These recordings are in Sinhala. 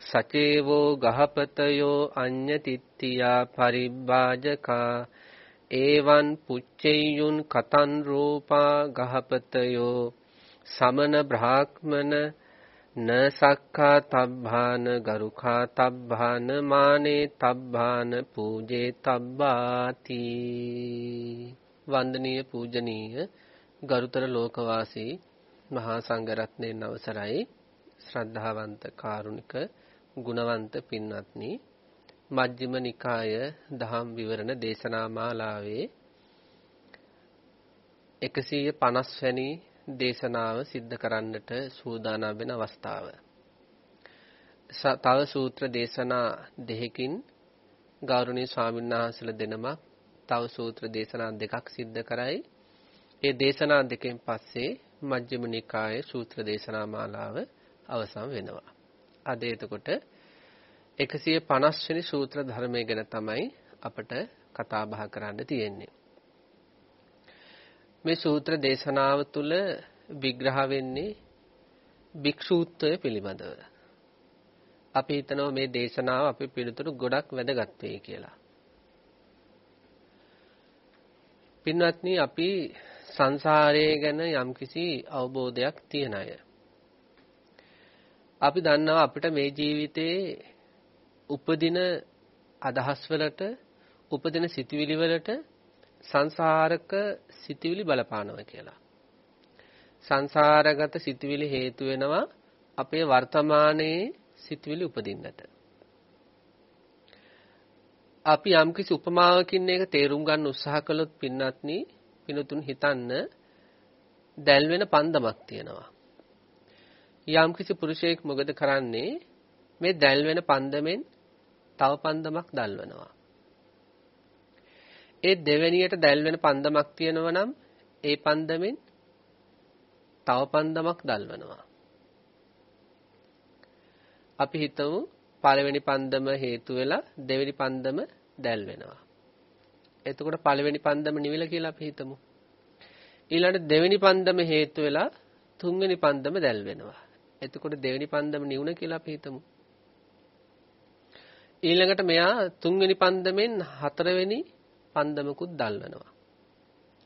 සචේවෝ ගහපතයෝ අඤ්ඤතිත්තියා පරිබ්බාජකා ඒවන් පුච්චෙය්‍යුන් කතන් රූපා ගහපතයෝ සමන බ්‍රාහ්මන න සක්ඛා තබ්බාන ගරුඛා තබ්බාන මානේ තබ්බාන පූජේ තබ්බාති වන්දනීය පූජනීය ගරුතර ලෝකවාසී මහා සංඝරත්නයන් අවසරයි ශ්‍රද්ධාවන්ත කාරුණික ගුණවන්ත පින්වත්නි මජ්ක්‍ධිම නිකාය දහම් විවරණ දේශනා මාලාවේ 150 වැනි දේශනාව සිද්ධ කරන්නට සූදානම් වෙන අවස්ථාව. තව සූත්‍ර දේශනා දෙකකින් ගෞරවනීය ස්වාමීන් වහන්සේලා දෙනමක් තව සූත්‍ර දේශනා දෙකක් සිද්ධ කරයි. ඒ දේශනා දෙකෙන් පස්සේ මජ්ක්‍ධිම නිකායේ සූත්‍ර දේශනා මාලාව අවසන් වෙනවා. අද එතකොට 150 වෙනි සූත්‍ර ධර්මය ගැන තමයි අපට කතා බහ කරන්න තියෙන්නේ. මේ සූත්‍ර දේශනාව තුළ විග්‍රහ වෙන්නේ භික්ෂූත්වය පිළිබඳව. අපි හිතනවා මේ දේශනාව අපි පිළිතුරු ගොඩක් වැදගත් වෙයි කියලා. පින්වත්නි අපි සංසාරය ගැන යම්කිසි අවබෝධයක් තියන අය. අපි දන්නවා අපිට මේ ජීවිතේ උපදින අදහස් වලට උපදින සිතුවිලි වලට සංසාරක සිතුවිලි බලපානවා කියලා. සංසාරගත සිතුවිලි හේතු වෙනවා අපේ වර්තමානයේ සිතුවිලි උපදින්නට. අපි යම්කිසි උපමාවකින් මේක තේරුම් ගන්න උත්සාහ කළොත් පින්නත්නි පිනුතුන් හිතන්න දැල් වෙන පන්දමක් තියෙනවා. යම්කිසි පුරුෂයෙක් මොකද කරන්නේ මේ දැල් වෙන පන්දමෙන් තව පන්දමක් දල්වනවා. ඒ දෙවැනියට දැල් වෙන පන්දමක් තියෙනවා නම් ඒ පන්දමෙන් තව පන්දමක් දල්වනවා. අපි හිතමු පළවෙනි පන්දම හේතු වෙලා දෙවෙනි පන්දම දැල් වෙනවා. එතකොට පළවෙනි පන්දම නිවිලා කියලා අපි හිතමු. ඊළඟට දෙවෙනි පන්දම හේතු වෙලා තුන්වෙනි පන්දම දැල් වෙනවා. එතකොට දෙවෙනි පන්දම නිවුණ කියලා අපි හිතමු. ඊළඟට මෙයා තුන්වෙනි පන්දමෙන් හතරවෙනි පන්දමකුත් දල්වනවා.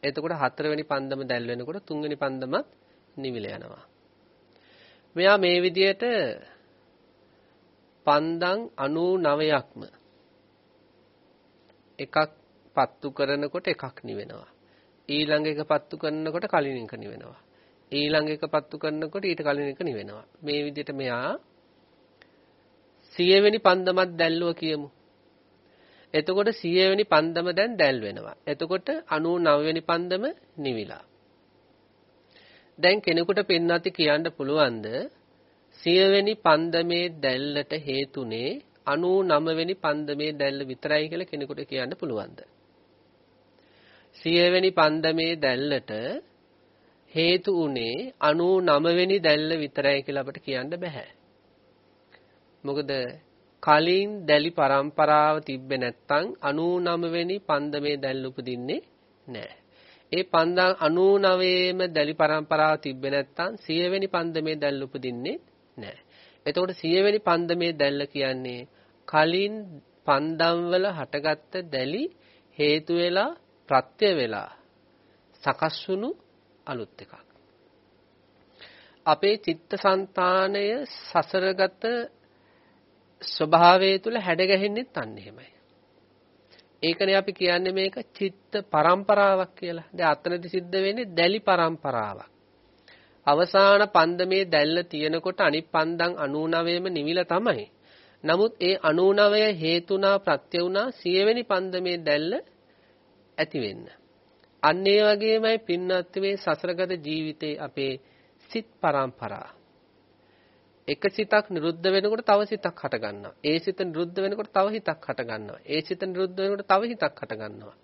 එතකොට හතරවෙනි පන්දම දැල් වෙනකොට තුන්වෙනි පන්දමත් නිවිල යනවා. මෙයා මේ විදියට පන්දම් 99ක්ම එකක් පත්තු කරනකොට එකක් නිවෙනවා. ඊළඟ එක පත්තු කරනකොට කලින් එක නිවෙනවා. ඊළඟ එක පත්තු කරනකොට ඊට කලින් එක නිවෙනවා. මේ විදිහට මෙයා 100 වෙනි පන්දමක් දැල්ලුව කියමු. එතකොට 100 වෙනි පන්දම දැන් දැල් වෙනවා. එතකොට 99 වෙනි පන්දම නිවිලා. දැන් කෙනෙකුට පින්නati කියන්න පුළුවන්ද 100 වෙනි පන්දමේ දැල්ලට හේතුනේ 99 වෙනි පන්දමේ දැල්ල විතරයි කියලා කෙනෙකුට කියන්න පුළුවන්ද? 100 වෙනි පන්දමේ දැල්ලට හේතු උනේ 99 වෙනි දැල්ල විතරයි කියලා අපිට කියන්න බෑ. මොකද කලින් දැලි પરම්පරාව තිබ්බේ නැත්නම් 99 වෙනි පන්දමේ දැල් උපදින්නේ නැහැ. ඒ 99ේම දැලි પરම්පරාව තිබ්බේ නැත්නම් 100 වෙනි පන්දමේ දැල් උපදින්නේ නැහැ. එතකොට 100 වෙනි පන්දමේ දැල්ල කියන්නේ කලින් පන්දම් වල හටගත්ත දැලි හේතු වෙලා ප්‍රත්‍ය වෙලා සකස් වුණු අලුත් එකක්. අපේ චිත්තසංතානය සසරගත ස්වභාවය තුල හැඩ ගැහෙන්නෙත් අන්න එහෙමයි. ඒකනේ අපි කියන්නේ මේක චිත්ත පරම්පරාවක් කියලා. දැන් අතනදි සිද්ධ වෙන්නේ දැලි පරම්පරාවක්. අවසාන පන්දමේ දැල්ල තියෙනකොට අනිත් පන්දම් 99ම නිවිලා තමයි. නමුත් ඒ 99 හේතුණා ප්‍රත්‍ය වුණා 100 වෙනි පන්දමේ දැල්ල ඇති වෙන්න. අන්න ඒ වගේමයි පින්වත් මේ සසරගත ජීවිතේ අපේ සිත් පරම්පරා. එක සිතක් නිරුද්ධ වෙනකොට තව සිතක් හට ගන්නවා. ඒ සිත නිරුද්ධ වෙනකොට තව හිතක් හට ගන්නවා. ඒ සිත නිරුද්ධ වෙනකොට තව හිතක් හට ගන්නවා.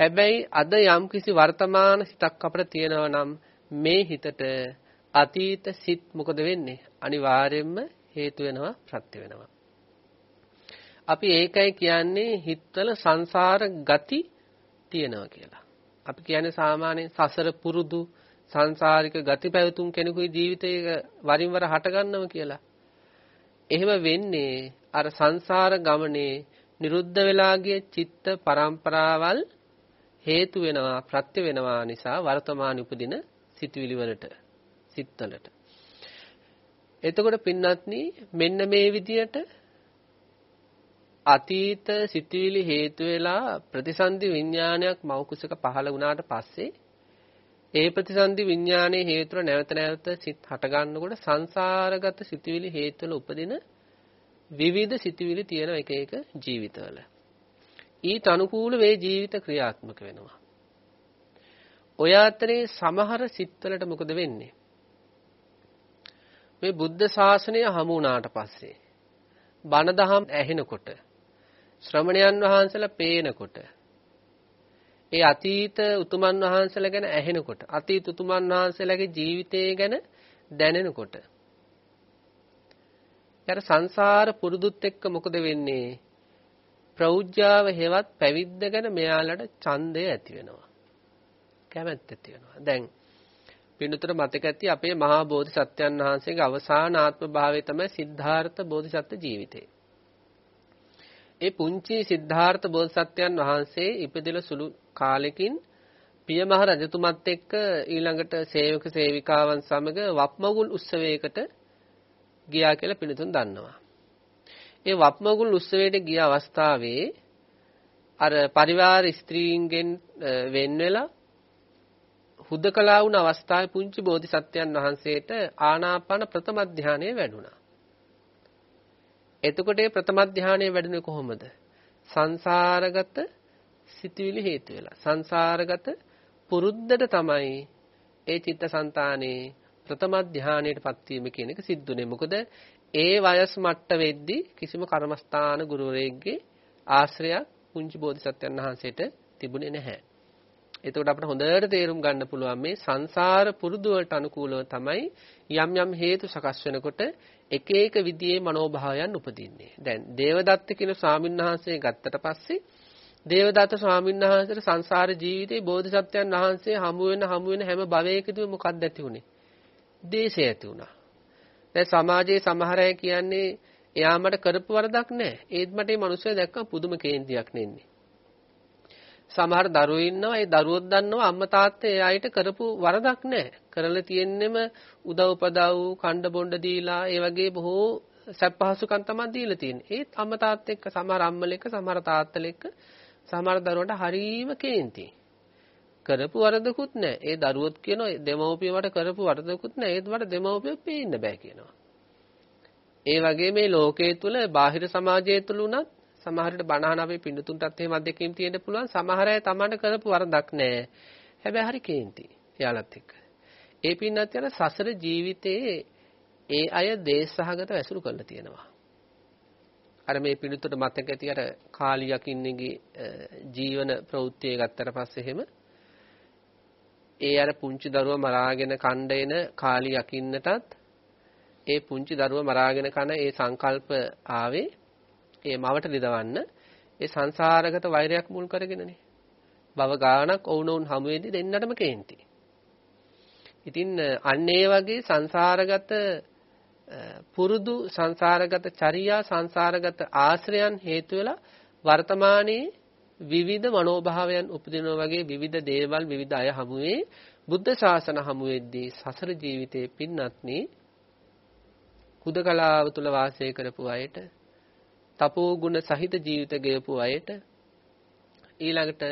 හැබැයි අද යම්කිසි වර්තමාන සිතක් අපිට තියෙනවා නම් මේ හිතට අතීත සිත් මොකද වෙන්නේ? අනිවාර්යයෙන්ම හේතු වෙනවා ප්‍රත්‍ය වෙනවා. අපි ඒකයි කියන්නේ හිතවල සංසාර ගති තියෙනවා කියලා. අපි කියන්නේ සාමාන්‍යයෙන් සසර පුරුදු සංසාරික ගති පැවතුම් කෙනෙකුගේ ජීවිතයක වරින් වර හට ගන්නවා කියලා. එහෙම වෙන්නේ අර සංසාර ගමනේ නිරුද්ධ වෙලා ගිය චිත්ත පරම්පරාවල් හේතු වෙනවා ප්‍රත්‍ය වෙනවා නිසා වර්තමාන උපදින සිතුවිලි වලට සිත්වලට. එතකොට පින්වත්නි මෙන්න මේ විදියට අතීත සිතුවිලි හේතු වෙලා ප්‍රතිසන්දි විඥානයක් මෞකුසක පහළ වුණාට පස්සේ ඒ ප්‍රතිසන්දි විඥානයේ හේතුව නැවත නැවත සිත් හට ගන්නකොට සංසාරගත සිතුවිලි හේතුවල උපදින විවිධ සිතුවිලි තියෙන එක එක ජීවිතවල. ඊට අනුකූල වේ ජීවිත ක්‍රියාත්මක වෙනවා. ඔය අතරේ සමහර සිත්වලට මොකද වෙන්නේ? මේ බුද්ධ ශාසනය හමු වුණාට පස්සේ බණ දහම් ඇහෙනකොට ශ්‍රමණයන් වහන්සේලා පේනකොට ඒ අතීත උතුමන් වහන්සේලා ගැන ඇහෙනකොට අතීත උතුමන් වහන්සේලාගේ ජීවිතය ගැන දැනෙනකොට යාර සංසාර පුරුදුත් එක්ක මොකද වෙන්නේ? ප්‍රෞජ්‍යාව හේවත් පැවිද්ද ගැන මෙයාලට ඡන්දය ඇති වෙනවා. කැමැත්ත ඇති වෙනවා. දැන් පින්නතර මතක ඇති අපේ මහා බෝධිසත්වයන් වහන්සේගේ අවසාන ආත්ම භාවය තමයි සිද්ධාර්ථ බෝධිසත්ව ජීවිතය ඒ පුංචි සිද්ධාර්ථ බෝධිසත්වයන් වහන්සේ ඉපදෙල සුළු කාලෙකින් පියමහ රජතුමත් එක්ක ඊළඟට සේවක සේවිකාවන් සමග වප්මගුල් උත්සවයකට ගියා කියලා පිළිතුන් දන්නවා. ඒ වප්මගුල් උත්සවයට ගිය අවස්ථාවේ අර පරිවාර ස්ත්‍රීන්ගෙන් වෙන් වෙලා හුදකලා වුණ අවස්ථාවේ පුංචි බෝධිසත්වයන් වහන්සේට ආනාපාන ප්‍රථම ධානය වැඩුණා. එතකොට මේ ප්‍රථම ධානය වැඩුණේ කොහොමද? සංසාරගත සිතුවිලි හේතු වෙලා. සංසාරගත පුරුද්දට තමයි ඒ චිත්තසංතානේ ප්‍රථම ධානයටපත් වීම කියන එක සිද්ධුනේ. මොකද ඒ වයස් මට්ට වෙද්දි කිසිම කර්මස්ථාන ගුරුවරයෙක්ගේ ආශ්‍රයයක් පුංචි බෝධිසත්වයන් වහන්සේට තිබුණේ නැහැ. එතකොට අපිට හොඳට තේරුම් ගන්න පුළුවන් මේ සංසාර පුරුදු වලට අනුකූලව තමයි යම් යම් හේතු සකස් වෙනකොට එක එක විදිහේ මනෝභාවයන් උපදින්නේ. දැන් දේවදත්ත කියන ස්වාමින්වහන්සේ ගත්තට පස්සේ දේවදත්ත ස්වාමීන් වහන්සේට සංසාර ජීවිතේ බෝධිසත්වයන් වහන්සේ හමු වෙන හමු වෙන හැම භවයකදීම මොකක්ද ඇති උනේ? දේශය ඇති වුණා. දැන් සමාජයේ සමහර අය කියන්නේ එයා මට කරපු වරදක් නැහැ. ඒත් මට මේ මිනිස්සු දැක්කම පුදුම කේන්තියක් නෙන්නේ. සමහර දරුවෝ ඉන්නවා ඒ දරුවොත් දන්නවා අම්මා තාත්තා ඒ අයට කරපු වරදක් නැහැ. කරලා තියෙන්නෙම උදව් උපදව් කණ්ඩ බොණ්ඩ දීලා ඒ වගේ බොහෝ සැප පහසුකම් තමයි දීලා තියෙන්නේ. ඒත් අම්මා තාත්තා එක්ක සමහර අම්මල එක්ක සමහර තාත්තල එක්ක සමහර දරුවන්ට හරීම කේන්ති. කරපු වරදකුත් නැහැ. ඒ දරුවොත් කියනවා දෙමව්පිය මට කරපු වරදකුත් නැහැ. ඒත් මට දෙමව්පිය පේන්න බෑ කියනවා. ඒ වගේ මේ ලෝකයේ තුල බාහිර සමාජය තුල උනත් සමහරට බණහන අපේ පින්නතුන්ටත් එහෙම අධ්‍යක්ීම් තියෙන්න පුළුවන්. සමහර අය Tamanට කරපු වරදක් නැහැ. හැබැයි හරි කේන්ති. එයාලත් එක්ක. ඒ පින්නත් යන සසර ජීවිතයේ ඒ අය දේශසහගත වැසුරු කරලා තියෙනවා. අර මේ පිළිතුර මතක ඇති අර කාලි යකින්නේගේ ජීවන ප්‍රවෘත්තිය ගත්තට පස්සේ එහෙම ඒ අර පුංචි දරුවා මරාගෙන කණ්ඩ එන කාලි යකින්නටත් ඒ පුංචි දරුවා මරාගෙන කන ඒ සංකල්ප ආවේ ඒ මවට රිදවන්න ඒ සංසාරගත වෛරයක් මුල් කරගෙනනේ. බව ගානක් ඔවුනොවුන් හමු වෙද්දි දෙන්නටම කේන්ති. ඉතින් අන්න ඒ වගේ සංසාරගත පුරුදු සංසාරගත චර්යා සංසාරගත ආශ්‍රයන් හේතු වෙලා වර්තමානයේ විවිධ මනෝභාවයන් උපදිනවා වගේ විවිධ දේවල් විවිධ අය හමුවේ බුද්ධ ශාසන හමු වෙද්දී සසර ජීවිතයේ පින්නත්නි කුදකලාව තුල වාසය කරපු අයට තපෝ ගුණ සහිත ජීවිත ගෙවපු අයට ඊළඟට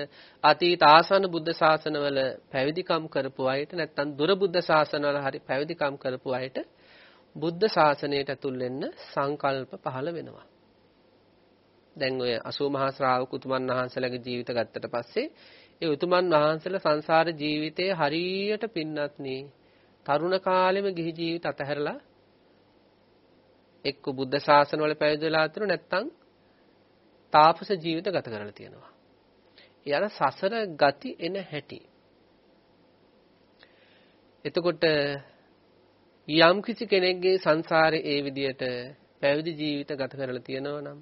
අතීත ආසන්න බුද්ධ ශාසනවල පැවිදිකම් කරපු අයට නැත්නම් දුර බුද්ධ ශාසනවල හරි පැවිදිකම් කරපු අයට බුද්ධ ශාසනයට ඇතුල් වෙන්න සංකල්ප පහළ වෙනවා. දැන් ඔය 80 මහා ශ්‍රාවක උතුමන් වහන්සේලාගේ ජීවිත ගත්තට පස්සේ ඒ උතුමන් වහන්සේලා සංසාර ජීවිතයේ හරියට පින්නත්නි තරුණ කාලෙම ගිහි ජීවිත අතහැරලා එක්ක බුද්ධ ශාසනවල පැවිදි වෙලා අතර නැත්නම් තාපස ජීවිත ගත කරලා තියෙනවා. යන සසර ගති එන හැටි. එතකොට යම් කිසි කෙනෙක්ගේ සංසාරේ ඒ විදියට පැවිදි ජීවිත ගත කරලා තියෙනවා නම්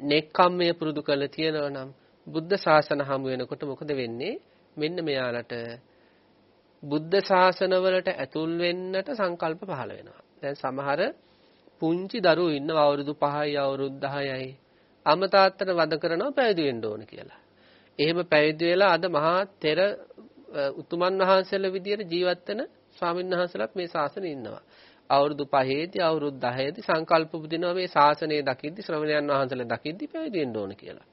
නෙක්ඛම්මය පුරුදු කරලා තියෙනවා නම් බුද්ධ ශාසන හමු වෙනකොට මොකද වෙන්නේ? මෙන්න මෙයාලට බුද්ධ ශාසනවලට ඇතුල් වෙන්නට සංකල්ප පහළ වෙනවා. දැන් සමහර පුංචි දරුවෝ ඉන්නවා අවුරුදු 5යි අවුරුදු 10යි. අම්මා තාත්තට වද කරනවා පැවිදි වෙන්න ඕන කියලා. එහෙම පැවිදි වෙලා අද මහා තෙර උතුමන් වහන්සේලා විදියට ජීවත් වෙන ස්වාමීන් වහන්සේලාත් මේ ශාසනයේ ඉන්නවා. අවුරුදු 5ේදී අවුරුදු 10ේදී සංකල්ප පුදිනවා මේ ශාසනය දකිද්දි ශ්‍රමණයන් වහන්සේලා දකිද්දි පැවිදි වෙන්න ඕන කියලා.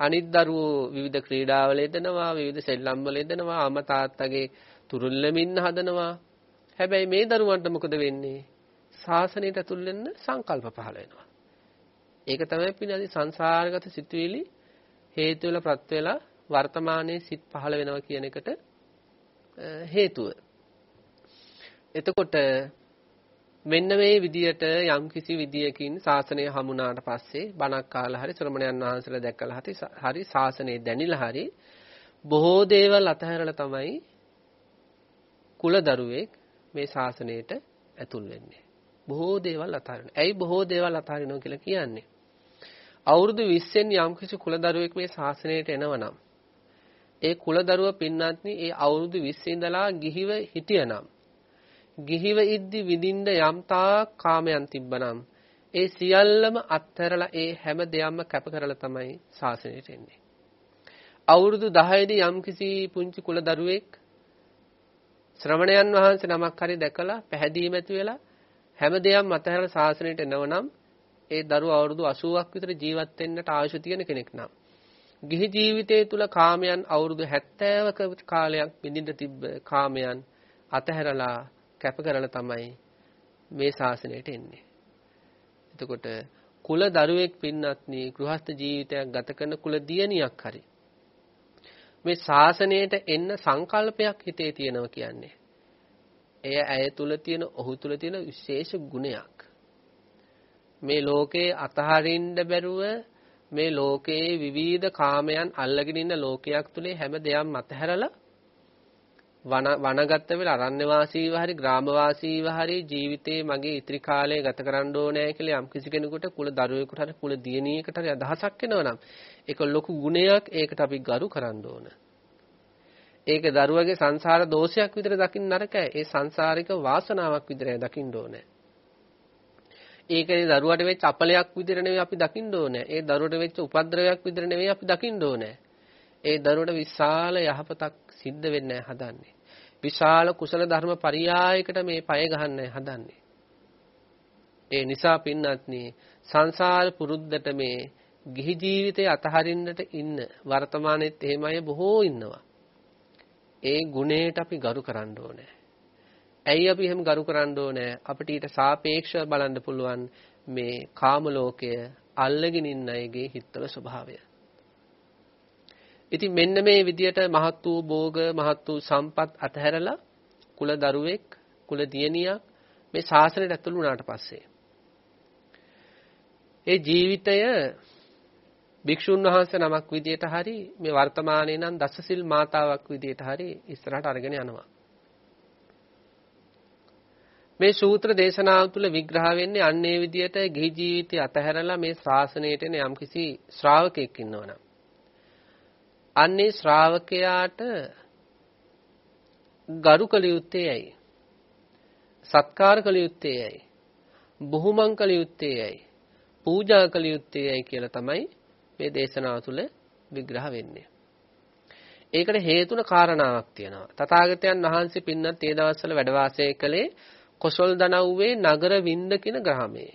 අනිත් දරුවෝ විවිධ ක්‍රීඩාවල යෙදෙනවා විවිධ සෙල්ලම් වල යෙදෙනවා අම්මා තාත්තගේ තුරුල්ලමින් හදනවා. හැබැයි මේ දරුවන්ට මොකද වෙන්නේ? ශාසනයට ඇතුල් වෙන්න සංකල්ප පහළ වෙනවා. ඒක තමයි පිළිදි සංසාරගත සිතුවිලි හේතු වෙලා ප්‍රත් වෙලා වර්තමානයේ සිත් පහළ වෙනවා කියන එකට හේතුව. එතකොට මෙන්න මේ විදියට යම් කිසි විදියකින් ශාසනය හමුනාට පස්සේ බණක් කාලා හරි ශ්‍රමණයන් වහන්සේලා දැක්කලා හරි ශාසනය දැනිලා හරි බොහෝ දේවල් අතහැරලා තමයි කුල දරුවෙක් මේ ශාසනයට ඇතුල් වෙන්නේ. බොහෝ දේවල් අතහරිනවා. ඇයි බොහෝ දේවල් අතහරිනවා කියලා කියන්නේ? අවුරුදු 20න් යම්කිසි කුලදරුවෙක් මේ ශාසනයට එනවනම් ඒ කුලදරුව පින්නත්නි ඒ අවුරුදු 20 ඉඳලා ගිහිව හිටියනම් ගිහිව ඉද්දි විඳින්න යම්තා කාමයන් තිබ්බනම් ඒ සියල්ලම අත්හැරලා ඒ හැම දෙයක්ම කැප කරලා තමයි ශාසනයට එන්නේ. අවුරුදු 10 දී යම්කිසි පුංචි කුලදරුවෙක් ශ්‍රමණයන් වහන්සේ නමක් හරි දැකලා පැහැදීම ඇති වෙලා හැම දෙයක්ම අතහැරලා ශාසනයට එනවනම් ඒ දරුවා අවුරුදු 80ක් විතර ජීවත් වෙන්නට ආයුෂ තියෙන කෙනෙක් නම් ගිහි ජීවිතයේ තුල කාමයන් අවුරුදු 70ක කාලයක් විඳින්න තිබ්බ කාමයන් අතහැරලා කැප කරලා තමයි මේ ශාසනයට එන්නේ. එතකොට කුල දරුවෙක් පින්නත්නි ගෘහස්ත ජීවිතයක් ගත කරන කුල දියණියක් හරි මේ ශාසනයට එන්න සංකල්පයක් හිතේ තියෙනවා කියන්නේ. එය ඇය තුල තියෙන ඔහු තුල තියෙන විශේෂ ගුණයක්. මේ ලෝකේ අතහරින්න බැරුව මේ ලෝකයේ විවිධ කාමයන් අල්ලගෙන ඉන්න ලෝකයක් තුලේ හැම දෙයක්ම අතහැරලා වන වනගත වෙලා අරණ්‍ය වාසීව හරි ග්‍රාම වාසීව හරි ජීවිතේ මගේ ඉතිරි කාලය ගත කරන්න ඕනේ කියලා යම් කිසි කෙනෙකුට කුල දරුවෙකුට හරි කුල දියණියකට හරි අදහසක් එනවනම් ඒක ලොකු ගුණයක් ඒකට අපි ගරු කරන්න ඕන. ඒක දරුවගේ සංසාර දෝෂයක් විතර දකින්න නරකයි. ඒ සංසාරික වාසනාවක් විතරයි දකින්න ඕනේ. ඒකේ දරුවට වෙච්ච අපලයක් විදිහට නෙවෙයි අපි දකින්න ඕනේ. ඒ දරුවට වෙච්ච උපද්‍රවයක් විදිහට නෙවෙයි අපි දකින්න ඕනේ. ඒ දරුවට විශාල යහපතක් සිද්ධ වෙන්න හදන්නේ. විශාල කුසල ධර්ම පරියායකට මේ පය ගහන්න හදන්නේ. ඒ නිසා පින්නත්නි සංසාර පුරුද්දට මේ ගිහි ජීවිතය අතහරින්නට ඉන්න වර්තමානයේත් එහෙම අය බොහෝ ඉන්නවා. ඒ ගුණයට අපි ගරු කරන්න ඕනේ. ඇයි අපි එහෙම ගරු කරන්න ඕනේ? අපිට ඊට සාපේක්ෂව බලන්න පුළුවන් මේ කාම ලෝකය අල්ලගෙන ඉන්න අයගේ හිතවල ස්වභාවය. ඉතින් මෙන්න මේ විදියට මහත් වූ භෝග මහත් වූ සම්පත් අතහැරලා කුල දරුවෙක් කුල දියණියක් මේ ශාසනයට ඇතුළු වුණාට පස්සේ ඒ ජීවිතය භික්ෂුන් වහන්සේ නමක් විදියට හරි මේ වර්තමානයේ නම් දසසිල් මාතාවක් විදියට හරි ඉස්සරහට අරගෙන යනවා. මේ සූත්‍ර දේශනාව තුළ විග්‍රහ වෙන්නේ අන්නේ විදියට ගිහි ජීවිතය අතහැරලා මේ ශාසනයට එන යම්කිසි ශ්‍රාවකෙක් ඉන්නවනම් අන්නේ ශ්‍රාවකයාට ගරු කළ යුත්තේ ඇයි? සත්කාර කළ යුත්තේ ඇයි? බුහුමන් කළ යුත්තේ ඇයි? පූජා කළ යුත්තේ ඇයි කියලා තමයි මේ දේශනාව තුළ විග්‍රහ වෙන්නේ. ඒකට හේතුන කාරණාවක් තියෙනවා. තථාගතයන් වහන්සේ පින්නත් ඒ දවස්වල වැඩ වාසය කළේ කොසල් දනව්වේ නගර වින්ද කියන ග්‍රාමයේ.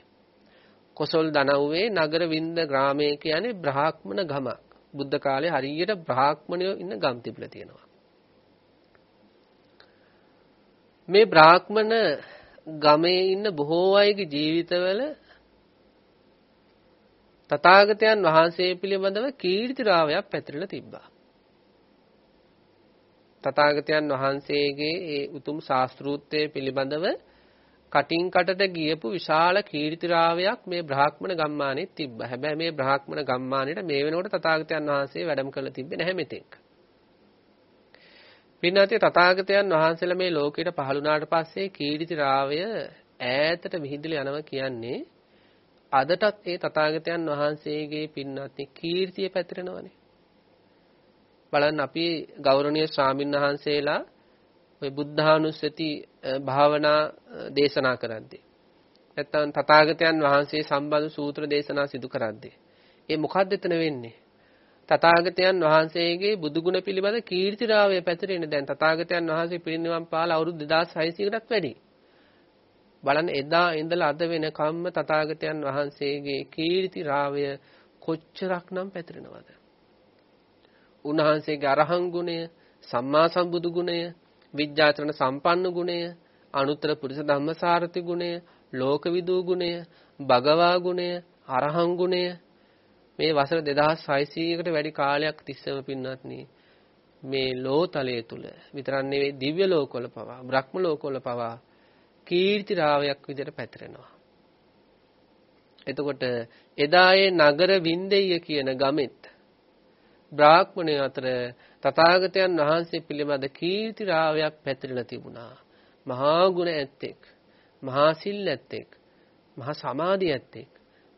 කොසල් දනව්වේ නගර වින්ද ග්‍රාමය කියන්නේ බ්‍රාහ්මණ ගමක්. බුද්ධ කාලේ හරියට බ්‍රාහ්මණයෝ ඉන්න ගම් තිබිලා තියෙනවා. මේ බ්‍රාහ්මණ ගමේ ඉන්න බොහෝ අයගේ ජීවිතවල තථාගතයන් වහන්සේ පිළිබඳව කීර්තිරාවයක් පැතිරලා තිබ්බා. තථාගතයන් වහන්සේගේ ඒ උතුම් ශාස්ත්‍රූත්වය පිළිබඳව කටින් කටට ගියපු විශාල කීර්තිරාවයක් මේ බ්‍රාහ්මණ ගම්මානෙත් තිබ්බා. හැබැයි මේ බ්‍රාහ්මණ ගම්මානෙට මේ වෙනකොට තථාගතයන් වහන්සේ වැඩම කරලා තිබ්බේ නැහැ මෙතෙක්. පින්නාතේ තථාගතයන් වහන්සේලා මේ ලෝකෙට පහළ වුණාට පස්සේ කීර්තිරාවය ඈතට විහිදලා යනවා කියන්නේ අදටත් ඒ තථාගතයන් වහන්සේගේ පින්නත් කීර්තිය පැතිරෙනවනේ. බලන්න අපි ගෞරවනීය ස්වාමීන් වහන්සේලා ඔය බුද්ධානුස්සති භාවනා දේශනා කරද්දී නැත්තම් තථාගතයන් වහන්සේ සම්බන්ධ සූත්‍ර දේශනා සිදු කරද්දී ඒ මොකද්ද එතන වෙන්නේ? තථාගතයන් වහන්සේගේ බුදුගුණ පිළිබඳ කීර්තිරාවය පැතිරෙන්නේ දැන් තථාගතයන් වහන්සේ පිරිනිවන් පාලා අවුරුදු 2600කටත් වැඩි. බලන්න එදා ඉඳලා අද වෙනකම්ම තථාගතයන් වහන්සේගේ කීර්තිරාවය කොච්චරක්නම් පැතිරෙනවද? උන්වහන්සේගේ අරහං ගුණය, සම්මා සම්බුදු ගුණය, විද්‍යාචරණ සම්පන්න ගුණය, අනුත්තර පුරිස ධම්මසාරති ගුණය, ලෝකවිදූ ගුණය, භගවා ගුණය, අරහං ගුණය මේ වසර 2600කට වැඩි කාලයක් තිස්සම පින්වත්නි මේ ලෝතලයේ තුල විතරක් නෙවෙයි දිව්‍ය ලෝකවල පවා බ්‍රහ්ම ලෝකවල පවා කීර්ති රාවයක් විදිහට පැතිරෙනවා. එතකොට එදා ඒ නගර වින්දෙය කියන ගමෙත් බ්‍රාහ්මණය අතර තථාගතයන් වහන්සේ පිළිබඳ කීර්ති රාවයක් පැතිරලා තිබුණා. මහා ගුණ ඇත්තෙක්, මහා සිල් ඇත්තෙක්, මහා සමාධිය ඇත්තෙක්,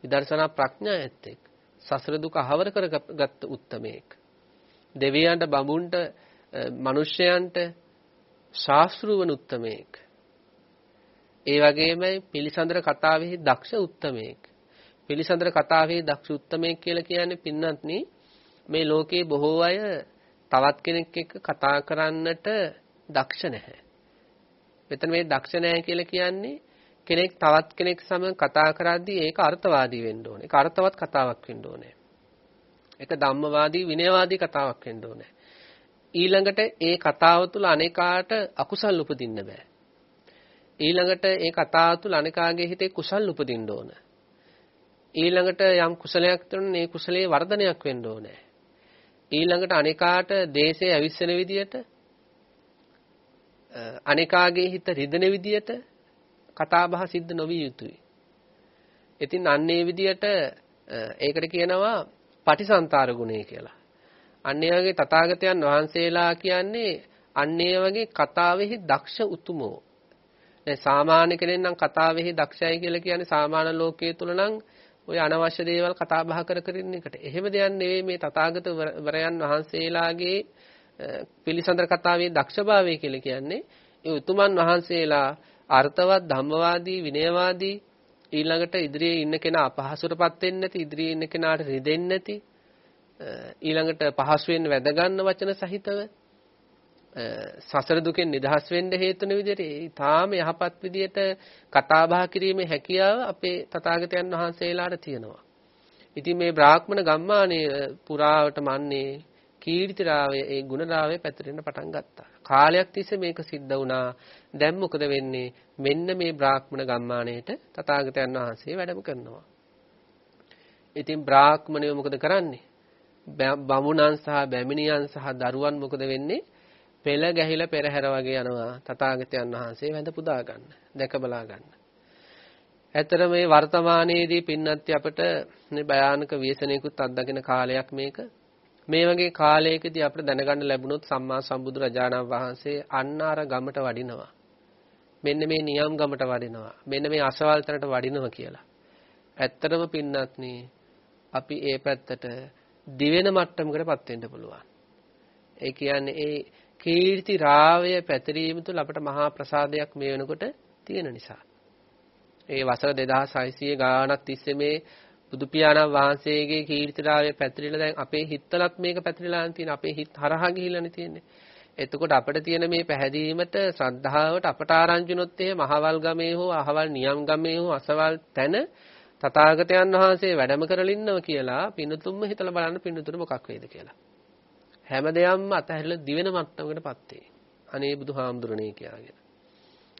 විදර්ශනා ප්‍රඥා ඇත්තෙක්, සසර දුක අහවර කරගත් උත්තමයෙක්. දෙවියන්ට බඹුන්ට මිනිසයන්ට ශාස්ත්‍රූවන උත්තමයෙක්. ඒ වගේම පිළිසඳර කතාවේ දක්ෂ උත්තමයෙක්. පිළිසඳර කතාවේ දක්ෂ උත්තමයෙක් කියලා කියන්නේ පින්නත්නි මේ ලෝකේ බොහෝ අය තවත් කෙනෙක් එක්ක කතා කරන්නට දක්ෂ නැහැ. මෙතන මේ දක්ෂ නැහැ කියලා කියන්නේ කෙනෙක් තවත් කෙනෙක් සමග කතා කරද්දී ඒක අර්ථවාදී වෙන්න ඕනේ. ඒක අර්ථවත් කතාවක් වෙන්න ඕනේ. ඒක ධම්මවාදී විනයවාදී කතාවක් වෙන්න ඕනේ. ඊළඟට ඒ කතාව තුළ අනේකාට අකුසල් උපදින්න බෑ. ඊළඟට ඒ කතාව තුළ අනේකාගේ හිතේ කුසල් උපදින්න ඕන. ඊළඟට යම් කුසලයක් තුන මේ කුසලයේ වර්ධනයක් වෙන්න ඕනේ. ඊළඟට අනේකාට දේශේ අවිස්සන විදියට අනේකාගේ හිත රිදෙන විදියට කතා බහ සිද්ධ නොවිය යුතුයි. ඉතින් අන්නේ විදියට ඒකට කියනවා පටිසන්තර ගුණය කියලා. අන්නේ වගේ තථාගතයන් වහන්සේලා කියන්නේ අන්නේ වගේ කතාවෙහි දක්ෂ උතුමෝ. දැන් සාමාන්‍ය කෙනෙක් නම් කතාවෙහි දක්ෂයි කියලා කියන්නේ සාමාන්‍ය ලෝකයේ තුල නම් ඔය අනවශ්‍ය දේවල් කතා බහ කර කර ඉන්න එකට. එහෙම දෙයක් නෙවෙයි මේ තථාගත වරයන් වහන්සේලාගේ පිළිසඳර කතාවේ දක්ෂභාවය කියලා කියන්නේ. ඒ උතුමන් වහන්සේලා අර්ථවත් ධම්මවාදී විනයවාදී ඊළඟට ඉදිරියේ ඉන්න කෙනා අපහසුරපත් වෙන්නේ නැති ඉදිරියේ ඉන්න කෙනාට රිදෙන්නේ නැති ඊළඟට පහසුවෙන් වැද ගන්න වචන සහිතව සසර දුකෙන් නිදහස් වෙන්න හේතු වෙන විදිහට ඊටාම යහපත් විදිහට කතා බහ කිරීමේ හැකියාව අපේ තථාගතයන් වහන්සේලාට තියෙනවා. ඉතින් මේ බ්‍රාහ්මණ ගම්මානයේ පුරාවට මන්නේ කීර්තිරාවේ ඒ ගුණරාවේ පැතිරෙන්න පටන් ගත්තා. කාලයක් තිස්සේ මේක සිද්ධ වුණා. දැන් මොකද වෙන්නේ? මෙන්න මේ බ්‍රාහ්මණ ගම්මානයේට තථාගතයන් වහන්සේ වැඩම කරනවා. ඉතින් බ්‍රාහ්මණයෝ මොකද කරන්නේ? බමුණන් සහ බැමිණියන් සහ දරුවන් මොකද වෙන්නේ? පෙළ ගැහිලා පෙරහැර වගේ යනවා තථාගතයන් වහන්සේ වැඳ පුදා ගන්න, දැක බලා ගන්න. ඇතර මේ වර්තමානයේදී පින්නත් අපිට මේ භයානක ව්‍යසනයකුත් අත්දකින කාලයක් මේක. මේ වගේ කාලයකදී අපිට දැනගන්න ලැබුණොත් සම්මා සම්බුදු රජාණන් වහන්සේ අන්න අර ගමට වඩිනවා. මෙන්න මේ නියම් ගමට වඩිනවා. මෙන්න මේ අසවල් තැනට වඩිනවා කියලා. ඇත්තටම පින්නත්නි අපි ඒ පැත්තට දිවෙන මට්ටමකටපත් වෙන්න පුළුවන්. ඒ කියන්නේ ඒ කීර්ති රාවය පැතිරීම තුළ අපට මහා ප්‍රසාදයක් මේ වෙනකොට තියෙන නිසා. ඒ වසර 2600 ගාණක් තිස්සේ මේ බුදු පියාණන් වහන්සේගේ කීර්තිරාවය පැතිරිලා දැන් අපේ හිතලත් මේක පැතිරිලා තියෙන අපේ හිත හරහා ගිහිල්ලානේ තියෙන්නේ. එතකොට අපිට තියෙන මේ පැහැදීමට ශ්‍රද්ධාවට අපට ආරංචිනොත් එහෙම අහවල් ගමේ හෝ අහවල් නියම් ගමේ හෝ අසවල් තැන තථාගතයන් වහන්සේ වැඩම කරලා ඉන්නවා කියලා පින්නතුම්ම හිතලා බලන්න පින්නතුර මොකක් වේද කියලා. හැම දෙයක්ම අතහැරලා දිවෙන මට්ටමකටපත් වේ. අනේ බුදුහාමුදුරනේ කියාගෙන.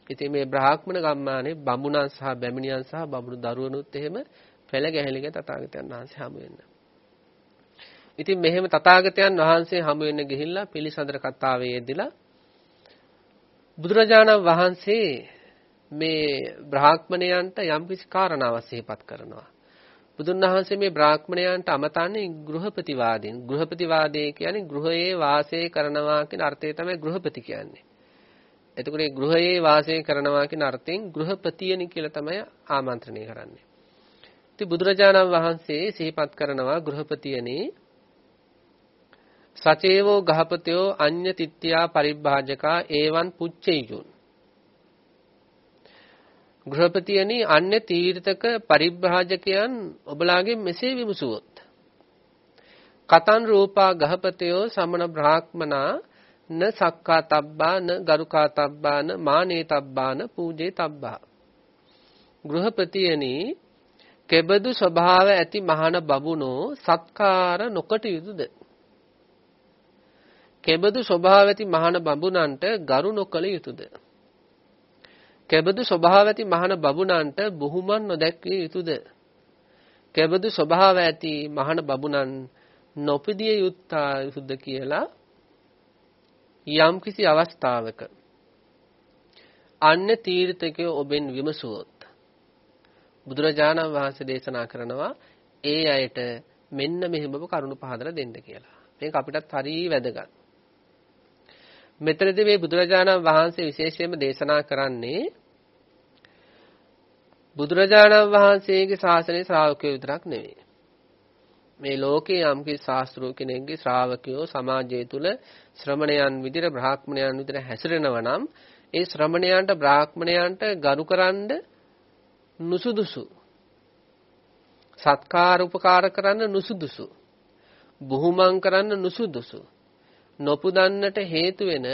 ඉතින් මේ බ්‍රාහ්මණ ගම්මානේ බඹුණන් සහ බැමිණියන් සහ බඹුණු දරුවනුත් එහෙම පෙළ ගැහෙලික තථාගතයන් වහන්සේ හමු වෙන්න. ඉතින් මෙහෙම තථාගතයන් වහන්සේ හමු වෙන්න ගිහිල්ලා පිළිසඳර කතාවේ යෙදিলা බුදුරජාණන් වහන්සේ මේ බ්‍රාහ්මණයන්ට යම්කිසි කාරණාවක් සිහිපත් කරනවා. බුදුන් වහන්සේ මේ බ්‍රාහ්මණයන්ට අමතන්නේ ගෘහපතිවාදීන්. ගෘහපතිවාදයේ කියන්නේ ගෘහයේ වාසය කරනවා කියන අර්ථය තමයි ගෘහපති කියන්නේ. එතකොට මේ ගෘහයේ වාසය කරනවා කියන අර්ථයෙන් ගෘහපතියනි කියලා තමයි ආමන්ත්‍රණය කරන්නේ. ඉතින් බුදුරජාණන් වහන්සේ සිහිපත් කරනවා ගෘහපතියනි සචේවෝ ගහපතයෝ අඤ්ඤ තිත්‍යා පරිභාජකා ඒවන් පුච්චේයුන් ගෘහපතියනි අන්‍ය තීර්ථක පරිභාජකයන් ඔබලාගෙන් මෙසේ විමසුවොත්. කතන් රූපා ගහපතයෝ සමන බ්‍රාහ්මනා න සක්කා තබ්බා න ගරුකා තබ්බා න මානේ තබ්බා න පූජේ තබ්බා. ගෘහපතියනි කෙබඳු ස්වභාව ඇති මහාන බබුනෝ සත්කාර නොකට යුතුද? කෙබඳු ස්වභාව ඇති මහාන බබුනන්ට ගරු නොකළ යුතුද? කෙබඳු ස්වභාව ඇති මහාන බබුනන්ට බුහුමන් නොදැක්විය යුතුද කෙබඳු ස්වභාව ඇති මහාන බබුනන් නොපිදිය යුත්තා යුතුද කියලා යම්කිසි අවස්ථාවක අන්න තීර්ථකයෝ ඔබෙන් විමසුවොත් බුදුරජාණන් වහන්සේ දේශනා කරනවා ඒ අයට මෙන්න මෙහෙම කරුණු පහදලා දෙන්න කියලා. මේක අපිටත් හරි වැදගත්. මෙතනදී මේ බුදුරජාණන් වහන්සේ විශේෂයෙන්ම දේශනා කරන්නේ බුදුරජාණන් වහන්සේගේ ශාසනයේ ශ්‍රාවකයෝ විතරක් නෙවෙයි. මේ ලෝකේ යම්කිසි ශාස්ත්‍රෝ කෙනෙක්ගේ ශ්‍රාවකයෝ සමාජය තුල ශ්‍රමණයන් විදිහට බ්‍රාහ්මණයන් විදිහට හැසිරෙනවා නම් ඒ ශ්‍රමණයන්ට බ්‍රාහ්මණයන්ට ගරුකරනද නුසුදුසු. සත්කාර උපකාර කරන්න නුසුදුසු. බුහුමන් කරන්න නුසුදුසු. නොපුදන්නට හේතු වෙන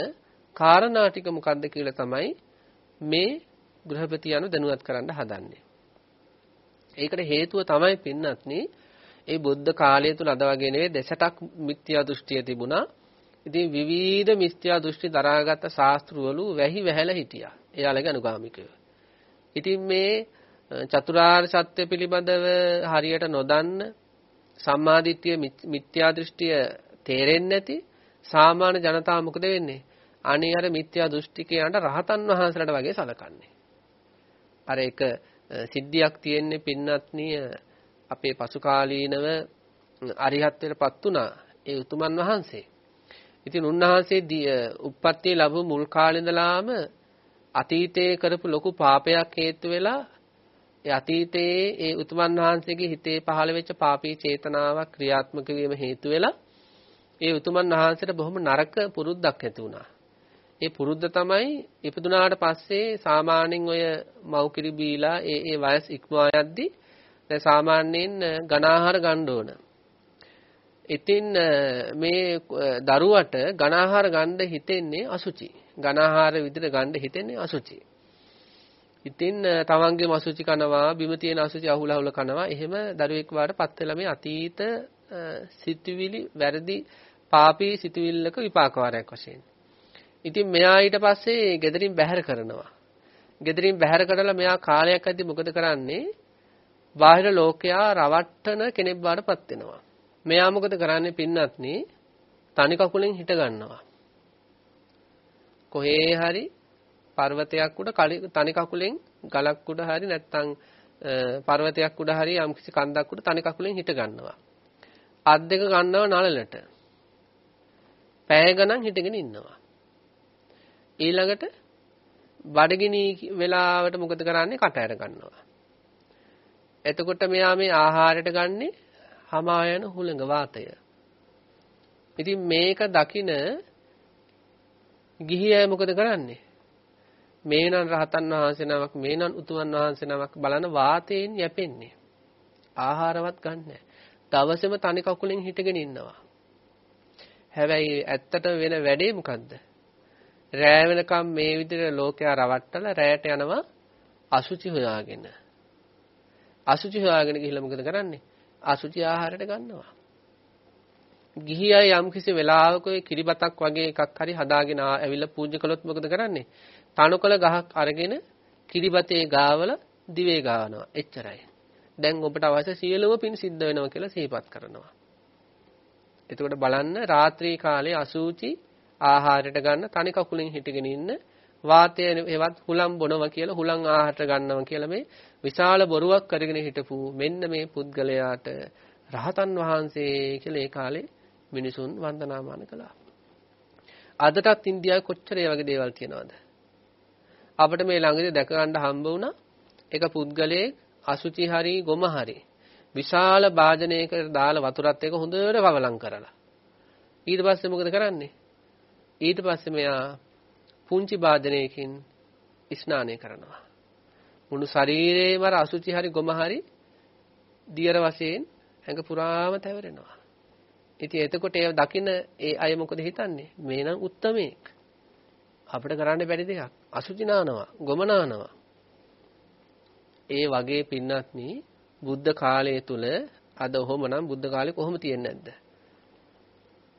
කාරණා ටික මොකද්ද කියලා තමයි මේ ගෘහපති යනු දැනුවත් කරන්න හදන්නේ. ඒකට හේතුව තමයි පින්නත්නි ඒ බුද්ධ කාලය තුල අද වගේ නෙවෙයි දෙසටක් මිත්‍යා දෘෂ්ටිය තිබුණා. ඉතින් විවිධ මිත්‍යා දෘෂ්ටි දරාගත් ශාස්ත්‍රවලු වැහි වැහැලා හිටියා. එයාලගේ අනුගාමිකයෝ. ඉතින් මේ චතුරාර්ය සත්‍ය පිළිබඳව හරියට නොදන්න සම්මාදිට්ඨිය මිත්‍යා දෘෂ්ටිය තේරෙන්නේ නැති සාමාන්‍ය ජනතාව මොකද වෙන්නේ? අනේ අර මිත්‍යා දෘෂ්ටිකයන්ට රහතන් වහන්සේලාට වගේ සලකන්නේ. අර එක සිද්ධියක් තියෙන්නේ පින්නත්නිය අපේ පසු කාලීනව අරිහත්ත්වයටපත් වුණා ඒ උතුමන් වහන්සේ. ඉතින් උන්වහන්සේ උප්පත්තිය ලැබු මුල් කාලේ ඉඳලාම අතීතයේ කරපු ලොකු පාපයක් හේතු වෙලා ඒ අතීතයේ ඒ උතුමන් වහන්සේගේ හිතේ පහළ වෙච්ච පාපී චේතනාවක් ක්‍රියාත්මක වීම හේතු වෙලා ඒ උතුමන් වහන්සේට බොහොම නරක පුරුද්දක් ඇති වුණා. ඒ පුරුද්ද තමයි ඉපදුනාට පස්සේ සාමාන්‍යයෙන් ඔය මව්කිරි බීලා ඒ ඒ වයස් ඉක්මවා යද්දී දැන් සාමාන්‍යයෙන් ඝන ආහාර ගන්න ඕන. ඉතින් මේ දරුවට ඝන ආහාර ගන්න හිතෙන්නේ අසුචි. ඝන ආහාර විදිහට ගන්න හිතෙන්නේ අසුචි. ඉතින් තමන්ගේම අසුචි කනවා බිම තියෙන අසුචි අහුල අහුල කනවා එහෙම දරුවෙක් වාටපත් වෙලා මේ අතීත සිතුවිලි වැරදි පාපී සිතුවිල්ලක විපාක වාරයක් වශයෙන්. ඉතින් මෙයා ඊට පස්සේ ගෙදරින් බැහැර කරනවා. ගෙදරින් බැහැර කරලා මෙයා කාලයක් ඇද්දි මොකද කරන්නේ? බාහිර ලෝකයා රවට්ටන කෙනෙක් බාටපත් වෙනවා. මෙයා මොකද කරන්නේ පින්නත්නි? තනි කකුලෙන් හිට ගන්නවා. කොහේ හරි පර්වතයක් උඩ තනි කකුලෙන් ගලක් උඩ හරි නැත්නම් පර්වතයක් උඩ හරි යම්කිසි කන්දක් උඩ තනි කකුලෙන් හිට ගන්නවා. අත් දෙක ගන්නව නළලට. පැය ගණන් හිටගෙන ඉන්නවා. ඊළඟට බඩගිනි වෙලාවට මොකද කරන්නේ කට ඇර ගන්නවා. එතකොට මෙයා මේ ආහාරයට ගන්නේ හමා යන හුළඟ වාතය. ඉතින් මේක දකින ගිහි අය මොකද කරන්නේ? මේනන් රහතන් වහන්සේ නමක් මේනන් උතුමන් වහන්සේ නමක් බලන වාතයෙන් යැපෙන්නේ. ආහාරවත් ගන්නෑ. දවසෙම තනි කකුලෙන් හිටගෙන ඉන්නවා. හැබැයි ඇත්තට වෙන වැඩේ මොකද්ද? රෑ වෙනකම් මේ විදිහට ලෝකයා රවට්ටලා රෑට යනවා අසුචි හොයාගෙන. අසුචි හොයාගෙන ගිහිල්ලා මොකද කරන්නේ? අසුචි ආහාරයට ගන්නවා. ගිහි අය යම් කිසි වෙලාවක ඔය කිරිබතක් වගේ එකක් හරි හදාගෙන ඇවිල්ලා පූජා කළොත් මොකද කරන්නේ? තණුකල ගහක් අරගෙන කිරිබතේ ගාවල දිවේ ගානවා. එච්චරයි. දැන් ඔබට අවශ්‍ය සියලුම පින් සිද්ධ වෙනවා කියලා සිහිපත් කරනවා. එතකොට බලන්න රාත්‍රී කාලේ අසූචි ආහාරයට ගන්න තනි කකුලෙන් හිටගෙන ඉන්න වාතය එවත් හුලම් බොනවා කියලා හුලම් ආහාරට ගන්නවා කියලා මේ විශාල බොරුවක් කරගෙන හිටපු මෙන්න මේ පුද්ගලයාට රහතන් වහන්සේ කියලා ඒ කාලේ මිනිසුන් වන්දනාමාන කළා. අදටත් ඉන්දියාවේ කොච්චර ඒ වගේ දේවල් තියෙනවද? අපිට මේ ළඟදී දැක ගන්න හම්බ වුණා එක පුද්ගලයෙක් අසුචි හරි ගොම හරි විශාල භාජනයකට දාලා වතුරත් එක්ක හොඳට වවලම් කරලා. ඊට පස්සේ මොකද කරන්නේ? ඊට පස්සේ මෙයා පුංචි භාජනයකින් ස්නානය කරනවා. මුළු ශරීරේම අර අසුචි හරි ගොම හරි දියර වශයෙන් ඇඟ පුරාම තැවරෙනවා. ඉතින් එතකොට ඒ දකින්න ඒ අය මොකද හිතන්නේ? මේ නම් උත්තමයෙක්. අපිට කරන්න බැරි දෙයක්. අසුචි නානවා ගොම නානවා. ඒ වගේ පින්නත්නි බුද්ධ කාලය තුල අද ඔහොමනම් බුද්ධ කාලේ කොහොම තියෙන්නේ නැද්ද?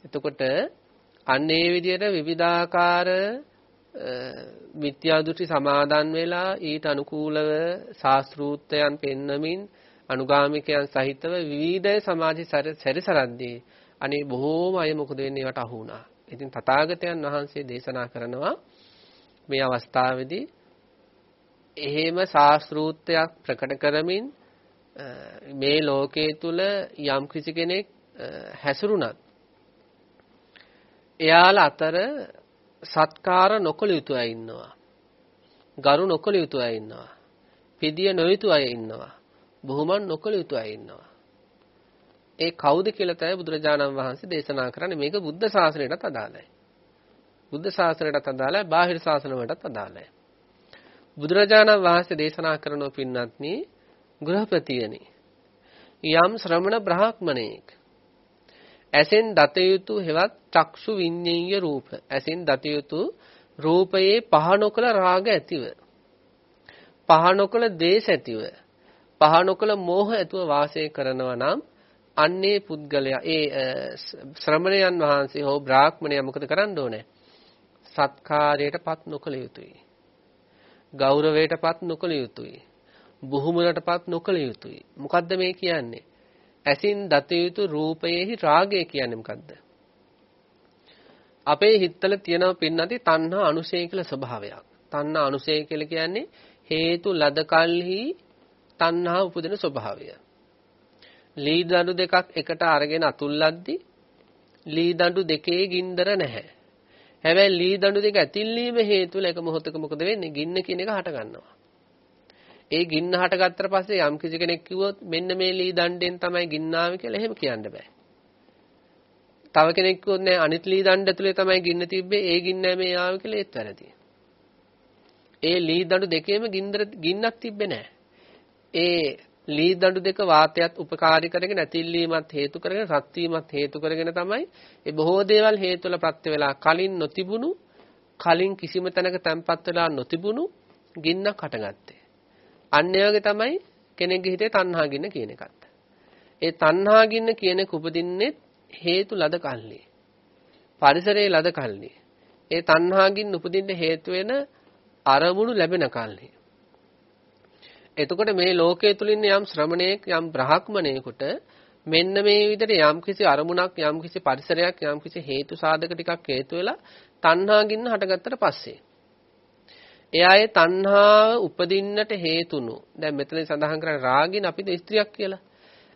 එතකොට අන්න ඒ විදිහට විවිධාකාර මිත්‍යා දෘෂ්ටි සමාදන් වෙලා ඊට අනුකූලව ශාස්ත්‍රූත්වයන් පෙන්නමින් අනුගාමිකයන් සහිතව විවිධ සමාජ සැරිසරද්දී අනේ බොහෝම අය මොකද වෙන්නේ ඒවට අහු වුණා. ඉතින් තථාගතයන් වහන්සේ දේශනා කරනවා මේ අවස්ථාවේදී එහෙම ශාස්ත්‍රූත්වයක් ප්‍රකට කරමින් මේ ලෝකයේ තුල යම් කිසි කෙනෙක් හැසිරුණත් එයාලා අතර සත්කාර නොකළ යුතු අය ඉන්නවා. ගරු නොකළ යුතු අය ඉන්නවා. පිදිය නොයුතු අය ඉන්නවා. බොහොමන් නොකළ යුතු අය ඉන්නවා. ඒ කවුද කියලා තමයි බුදුරජාණන් වහන්සේ දේශනා කරන්නේ මේක බුද්ධ ශාසනයටත් අදාළයි. බුද්ධ ශාසනයටත් අදාළයි, බාහිර ශාසන වලටත් අදාළයි. බුදුරජාණන් වහන්සේ දේශනා කරන පින්වත්නි ගෘහපතියනි. යම් ශ්‍රමණ බ්‍රාහ්මණයෙක් ඇසෙන් දත යුතු හෙවත් චක්සු විඤ්ඤාය රූප ඇසෙන් දත යුතු රූපයේ පහනොකල රාග ඇතිව පහනොකල දේශ ඇතිව පහනොකල මෝහ ඇතුව වාසය කරනවා නම් අන්නේ පුද්ගලයා ඒ ශ්‍රමණයන් වහන්සේ හෝ බ්‍රාහ්මණයා මොකද කරන්න ඕනේ? සත්කාරයටපත් නොකළ යුතුයි. ගෞරවයටපත් නොකළ යුතුයි. බුහුමලටපත් නොකළ යුතුයි. මොකද්ද මේ කියන්නේ? ඇසින් දත යුතු රූපයේහි රාගය කියන්නේ මොකද්ද? අපේ හිතවල තියෙනව පින්නති තණ්හා අනුසය කියලා ස්වභාවයක්. තණ්හා අනුසය කියලා කියන්නේ හේතු ලද කල්හි තණ්හා උපදින ස්වභාවය. ලී දඬු දෙකක් එකට අරගෙන අතුල්ලද්දි ලී දඬු දෙකේ ගින්දර නැහැ. හැබැයි ලී දඬු දෙක ඇතිල්ලීම හේතුල එක මොහොතක මොකද වෙන්නේ? ගින්න කියන එක හට ගන්නවා. ඒ ගින්න හටගත්තට පස්සේ යම් කිසි කෙනෙක් කිව්වොත් මෙන්න මේ ලී දණ්ඩෙන් තමයි ගින්න ආවේ කියලා එහෙම කියන්න බෑ. තව කෙනෙක් කිව්වොත් නෑ අනිත් ලී දණ්ඩ ඇතුලේ තමයි ගින්න තිබ්බේ ඒ ගින්න මේ ආවේ කියලා ඒත් වැරදි. ඒ ලී දඬු දෙකේම ගින්දර ගින්නක් තිබ්බේ නෑ. ඒ ලී දඬු දෙක වාතයත් උපකාරී කරගෙන ඇතිල්ලීමත් හේතු කරගෙන සත්වීමත් හේතු කරගෙන තමයි ඒ බොහෝ දේවල් හේතු වල ප්‍රත්‍ය වෙලා කලින් නොතිබුණු කලින් කිසිම තැනක තැම්පත් වෙලා නොතිබුණු ගින්නක් හටගත්තේ. අන්න ඒ වගේ තමයි කෙනෙක්ගේ හිතේ තණ්හා ගින්න කියන එකත්. ඒ තණ්හා ගින්න කියන එක උපදින්නේ හේතු ලද කල්ලි. පරිසරයේ ලද කල්ලි. ඒ තණ්හා ගින්න උපදින්න හේතු වෙන අරමුණු ලැබෙන කල්ලි. එතකොට මේ ලෝකයේ තුලින් යම් ශ්‍රමණයෙක් යම් බ්‍රහ්මණයෙකුට මෙන්න මේ විදිහට යම් කිසි අරමුණක් යම් කිසි පරිසරයක් යම් කිසි හේතු සාධක ටිකක් හේතු වෙලා තණ්හා ගින්න හටගත්තට පස්සේ එයායේ තණ්හාව උපදින්නට හේතුණු. දැන් මෙතන සඳහන් කරන්නේ රාගින් අපිට ස්ත්‍රියක් කියලා.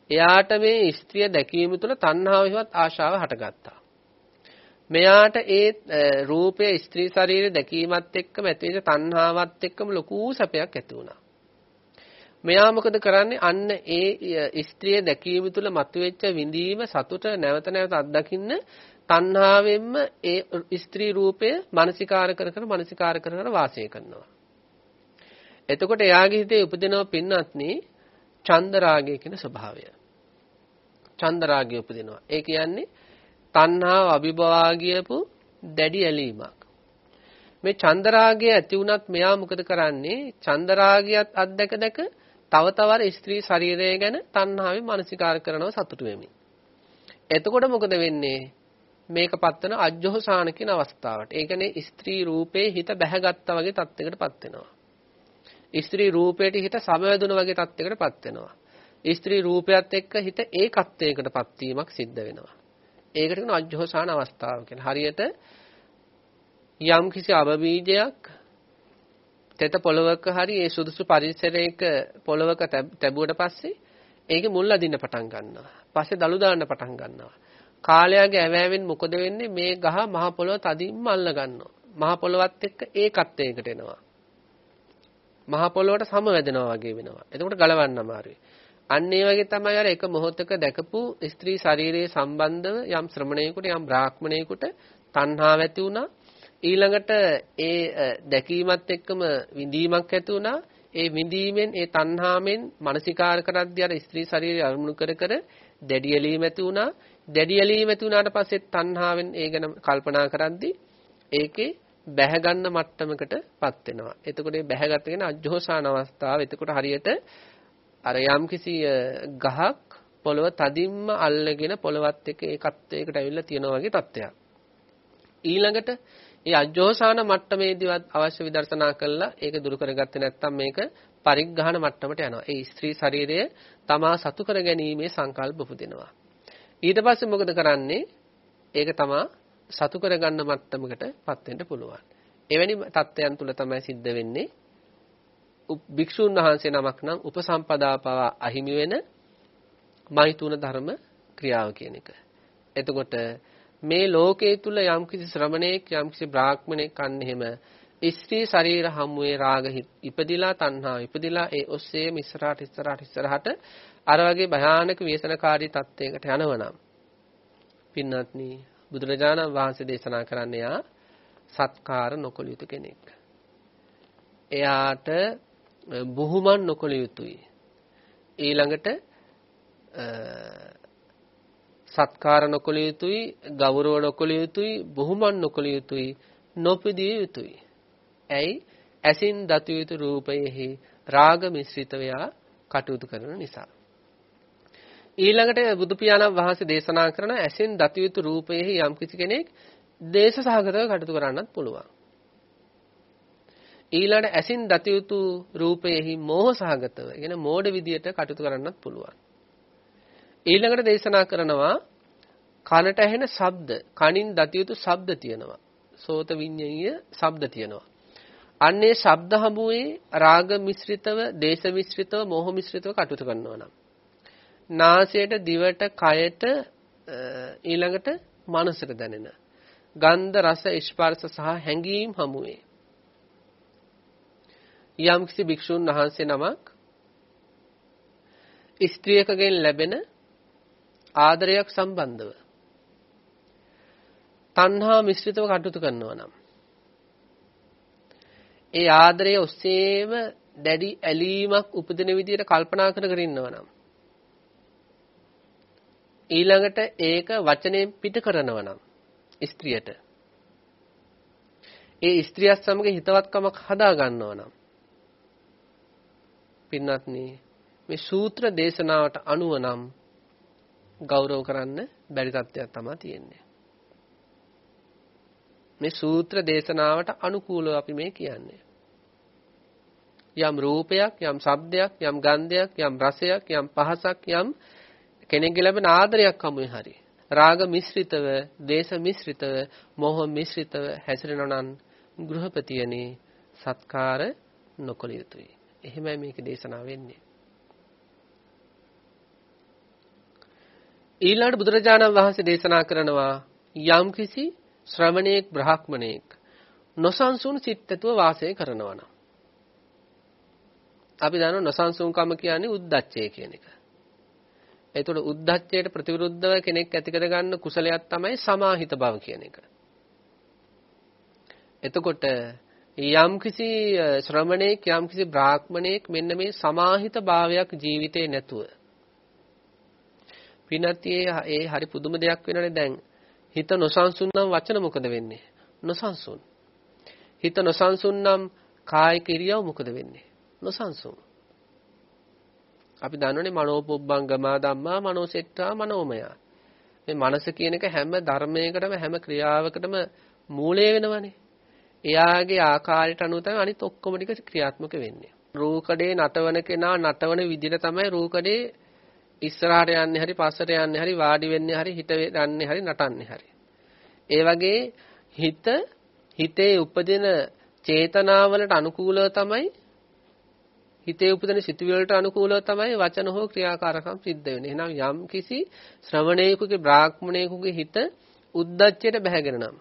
එයාට මේ ස්ත්‍රිය දැකීම තුළ තණ්හාවෙවත් ආශාව හටගත්තා. මෙයාට ඒ රූපයේ ස්ත්‍රී ශරීරය දැකීමත් එක්කම ඇතිවෙච්ච තණ්හාවත් එක්කම ලොකු සැපයක් ඇති වුණා. මෙයා මොකද කරන්නේ? අන්න ඒ ස්ත්‍රිය දැකීම තුළ මතුවෙච්ච විඳීම සතුට නැවත නැවත අත්දකින්න තණ්හාවෙන්ම ඒ ස්ත්‍රී රූපය මානසිකාර කර කර මානසිකාර කර කර වාසය කරනවා. එතකොට එයාගේ හිතේ උපදිනව පින්නත්නි චන්දරාගය කියන ස්වභාවය. චන්දරාගය උපදිනවා. ඒ කියන්නේ තණ්හාව අභිභවා ගියපු දැඩි ඇලීමක්. මේ චන්දරාගය ඇති වුණත් මෙයා මොකද කරන්නේ? චන්දරාගයත් අත්දැක දැක තව තවර ස්ත්‍රී ශරීරය ගැන තණ්හාවෙන් මානසිකාර කරනවා සතුටු වෙමින්. එතකොට මොකද වෙන්නේ? මේකපත් වෙන අජ්ජෝසාන කියන අවස්ථාවට. ඒ කියන්නේ ස්ත්‍රී රූපේ හිත බැහැගත්තා වගේ තත්යකටපත් වෙනවා. ස්ත්‍රී රූපයට හිත සමවැදුන වගේ තත්යකටපත් වෙනවා. ස්ත්‍රී රූපයත් එක්ක හිත ඒකත්වයකටපත් වීමක් සිද්ධ වෙනවා. ඒකට කියන අජ්ජෝසාන අවස්ථාව කියලා. හරියට යම් කිසි අබබීජයක් තෙත පොළවක හරි ඒ සුදුසු පරිසරයක පොළවක තැබුවට පස්සේ ඒකේ මුල් අදින්න පටන් ගන්නවා. පස්සේ දළු දාන්න පටන් ගන්නවා. කාලයාගේ ඇවෑවෙන් මොකද වෙන්නේ මේ ගහ මහ පොළව තදින්ම අල්ල ගන්නවා. මහ පොළවත් එක්ක ඒකත්වයකට එනවා. මහ පොළොවට සමවැදෙනවා වගේ වෙනවා. එතකොට ගලවන්න අමාරුයි. අන්න ඒ වගේ තමයි අර එක මොහොතක දැකපු ස්ත්‍රී ශරීරයේ සම්බන්ධව යම් ශ්‍රමණයෙකුට යම් බ්‍රාහ්මණයෙකුට තණ්හාව ඇති වුණා. ඊළඟට ඒ දැකීමත් එක්කම විඳීමක් ඇති වුණා. ඒ විඳීමෙන් ඒ තණ්හාවෙන් මානසිකාර කරද්දී අර ස්ත්‍රී ශරීරය අරමුණු කර කර දැඩි ඇලීම ඇති වුණා. දැඩි ඇලීම ඇති වුණාට පස්සේ තණ්හාවෙන් ඒ ගැන කල්පනා කරද්දී ඒකේ බැහැ ගන්න මට්ටමකටපත් වෙනවා. එතකොට මේ බැහැගත කියන අජෝසාන අවස්ථාව. එතකොට හරියට අර යම්කිසි ගහක් පොළව තදින්ම අල්ලගෙන පොළවත් එක්ක ඒකත් ඒකට ඇවිල්ලා තියෙනවා වගේ තත්ත්වයක්. ඊළඟට මේ අජෝසාන මට්ටමේදීවත් අවශ්‍ය විදර්ශනා කළා ඒක දුරු කරගත්තේ නැත්නම් මේක පරිග්‍රහණ මට්ටමට යනවා. ඒ ස්ත්‍රී ශරීරය තමා සතු කර ගැනීමේ සංකල්ප උපදිනවා. ඊට පස්සේ මොකද කරන්නේ? ඒක තමා සතු කරගන්න මට්ටමකටපත් වෙන්න පුළුවන්. එවැනි තත්ත්වයන් තුල තමයි සිද්ධ වෙන්නේ භික්ෂුන් වහන්සේ නමක් නම් උපසම්පදා පවා අහිමි වෙන මෛතුන ධර්ම ක්‍රියාව කියන එක. එතකොට මේ ලෝකයේ තුල යම්කිසි ශ්‍රමණේක් යම්කිසි බ්‍රාහ්මණෙක් අන්න එහෙම ස්ත්‍රී ශරීර හමුවේ රාග ඉපදිලා තණ්හා ඉපදිලා ඒ ඔස්සේම ඉස්සරහට ඉස්සරහට ඉස්සරහට අර වගේ භයානක ව්‍යසනකාරී තත්ත්වයකට යනවනම් පින්වත්නි බුදුරජාණන් වහන්සේ දේශනා කරන්නේ යා සත්කාර නොකළ යුතු කෙනෙක්. එයාට බුහුමන් නොකළ යුතුයි. ඊළඟට සත්කාර නොකළ යුතුයි, ගෞරව නොකළ යුතුයි, බුහුමන් නොකළ යුතුයි, නොපිදිය යුතුයි. ඇයි? ඇසින් දතු යුතු රූපයෙහි රාග මිශ්‍රිතව කටයුතු කරන නිසා. ඊළඟට බුදු පියාණන් වහන්සේ දේශනා කරන ඇසෙන් දතු යුතු රූපයෙහි යම් කිසි කෙනෙක් දේශ සහගතව කටයුතු කරන්නත් පුළුවන්. ඊළඟට ඇසින් දතු යුතු රූපයෙහි මෝහ සහගතව, කියන මෝඩ විදියට කටයුතු කරන්නත් පුළුවන්. ඊළඟට දේශනා කරනවා කනට ඇහෙන ශබ්ද, කනින් දතු යුතු ශබ්ද තියෙනවා. සෝත විඤ්ඤාණීය ශබ්ද තියෙනවා. අන්නේ ශබ්ද හමුවේ රාග මිශ්‍රිතව, දේශ මිශ්‍රිතව, මෝහ මිශ්‍රිතව කටයුතු කරනවා නම් නාසයට දිවට කයට ඊළඟට මනසට දැනෙන. ගන්ධ රස ස්පර්ශ සහ හැඟීම් හමුවේ. යම්කිසි භික්ෂුන් වහන්සේ නමක් ස්ත්‍රියකගෙන් ලැබෙන ආදරයක් සම්බන්ධව තණ්හා මිශ්‍රිතව කටයුතු කරනවා නම් ඒ ආදරය ඔස්සේම දැඩි ඇලීමක් උපදින විදිහට කල්පනා කර කර ඉන්නවා නම් ඊළඟට ඒක වචනයෙන් පිට කරනවා නම් ස්ත්‍රියට ඒ ස්ත්‍රියත් සමග හිතවත්කමක් හදා ගන්නවා නම් පින්වත්නි මේ සූත්‍ර දේශනාවට අනුව නම් ගෞරව කරන්න බැරි තත්ත්වයක් තමයි තියෙන්නේ. මේ සූත්‍ර දේශනාවට අනුකූලව අපි මේ කියන්නේ. යම් රූපයක්, යම් ශබ්දයක්, යම් ගන්ධයක්, යම් රසයක්, යම් පහසක්, යම් කෙනෙක්ගේ ලැබෙන ආදරයක් හමුවේ හරි රාග මිශ්‍රිතව, දේශ මිශ්‍රිතව, මෝහ මිශ්‍රිතව හැසිරෙනවා නම් ගෘහපතියනේ සත්කාර නොකළ යුතුයි. එහෙමයි මේක දේශනා වෙන්නේ. ඊළඟට බුදුරජාණන් වහන්සේ දේශනා කරනවා යම්කිසි ශ්‍රමණේක් බ්‍රාහ්මණේක් නොසන්සුන් සිත්ත්ව වාසය කරනවා නම් අපි දන්නවා නොසන්සුන්කම කියන්නේ උද්දච්චය කියන එක. එතකොට උද්දච්චයට ප්‍රතිවිරුද්ධව කෙනෙක් ඇති කරගන්න කුසලයක් තමයි සමාහිත බව කියන එක. එතකොට යම්කිසි ශ්‍රමණේක් යම්කිසි බ්‍රාහ්මණේක් මෙන්න මේ සමාහිත භාවයක් ජීවිතේ නැතුව පිනතියේ ඒ හරි පුදුම දෙයක් වෙනනේ දැන්. හිත නොසන්සුන් නම් වචන මොකද වෙන්නේ? නොසන්සුන්. හිත නොසන්සුන් නම් කායික ඉරියව් මොකද වෙන්නේ? නොසන්සුන්. අපි දන්නවනේ මනෝපුබ්බංගමා ධම්මා මනෝසෙට්ටා මනෝමය. මේ මනස කියන එක හැම ධර්මයකටම හැම ක්‍රියාවකටම මූලය වෙනවනේ. එයාගේ ආකාරයට අනුව තමයි අනිත් ඔක්කොම ටික ක්‍රියාත්මක වෙන්නේ. රූකඩේ නටවන කෙනා නටවන විදිහට තමයි රූකඩේ ඉස්සරහට යන්නේ හරි පස්සට යන්නේ හරි වාඩි වෙන්නේ හරි හිට යන්නේ හරි නටන්නේ හරි. ඒ වගේ හිත හිතේ උපදින චේතනාවලට අනුකූලව තමයි හිතේ උපදින සිතුවිල්ලට අනුකූලව තමයි වචන හෝ ක්‍රියාකාරකම් සිද්ධ වෙන්නේ. එහෙනම් යම් කිසි ශ්‍රමණේකුගේ බ්‍රාහ්මණේකුගේ හිත උද්දච්චයට බැහැගෙන නම්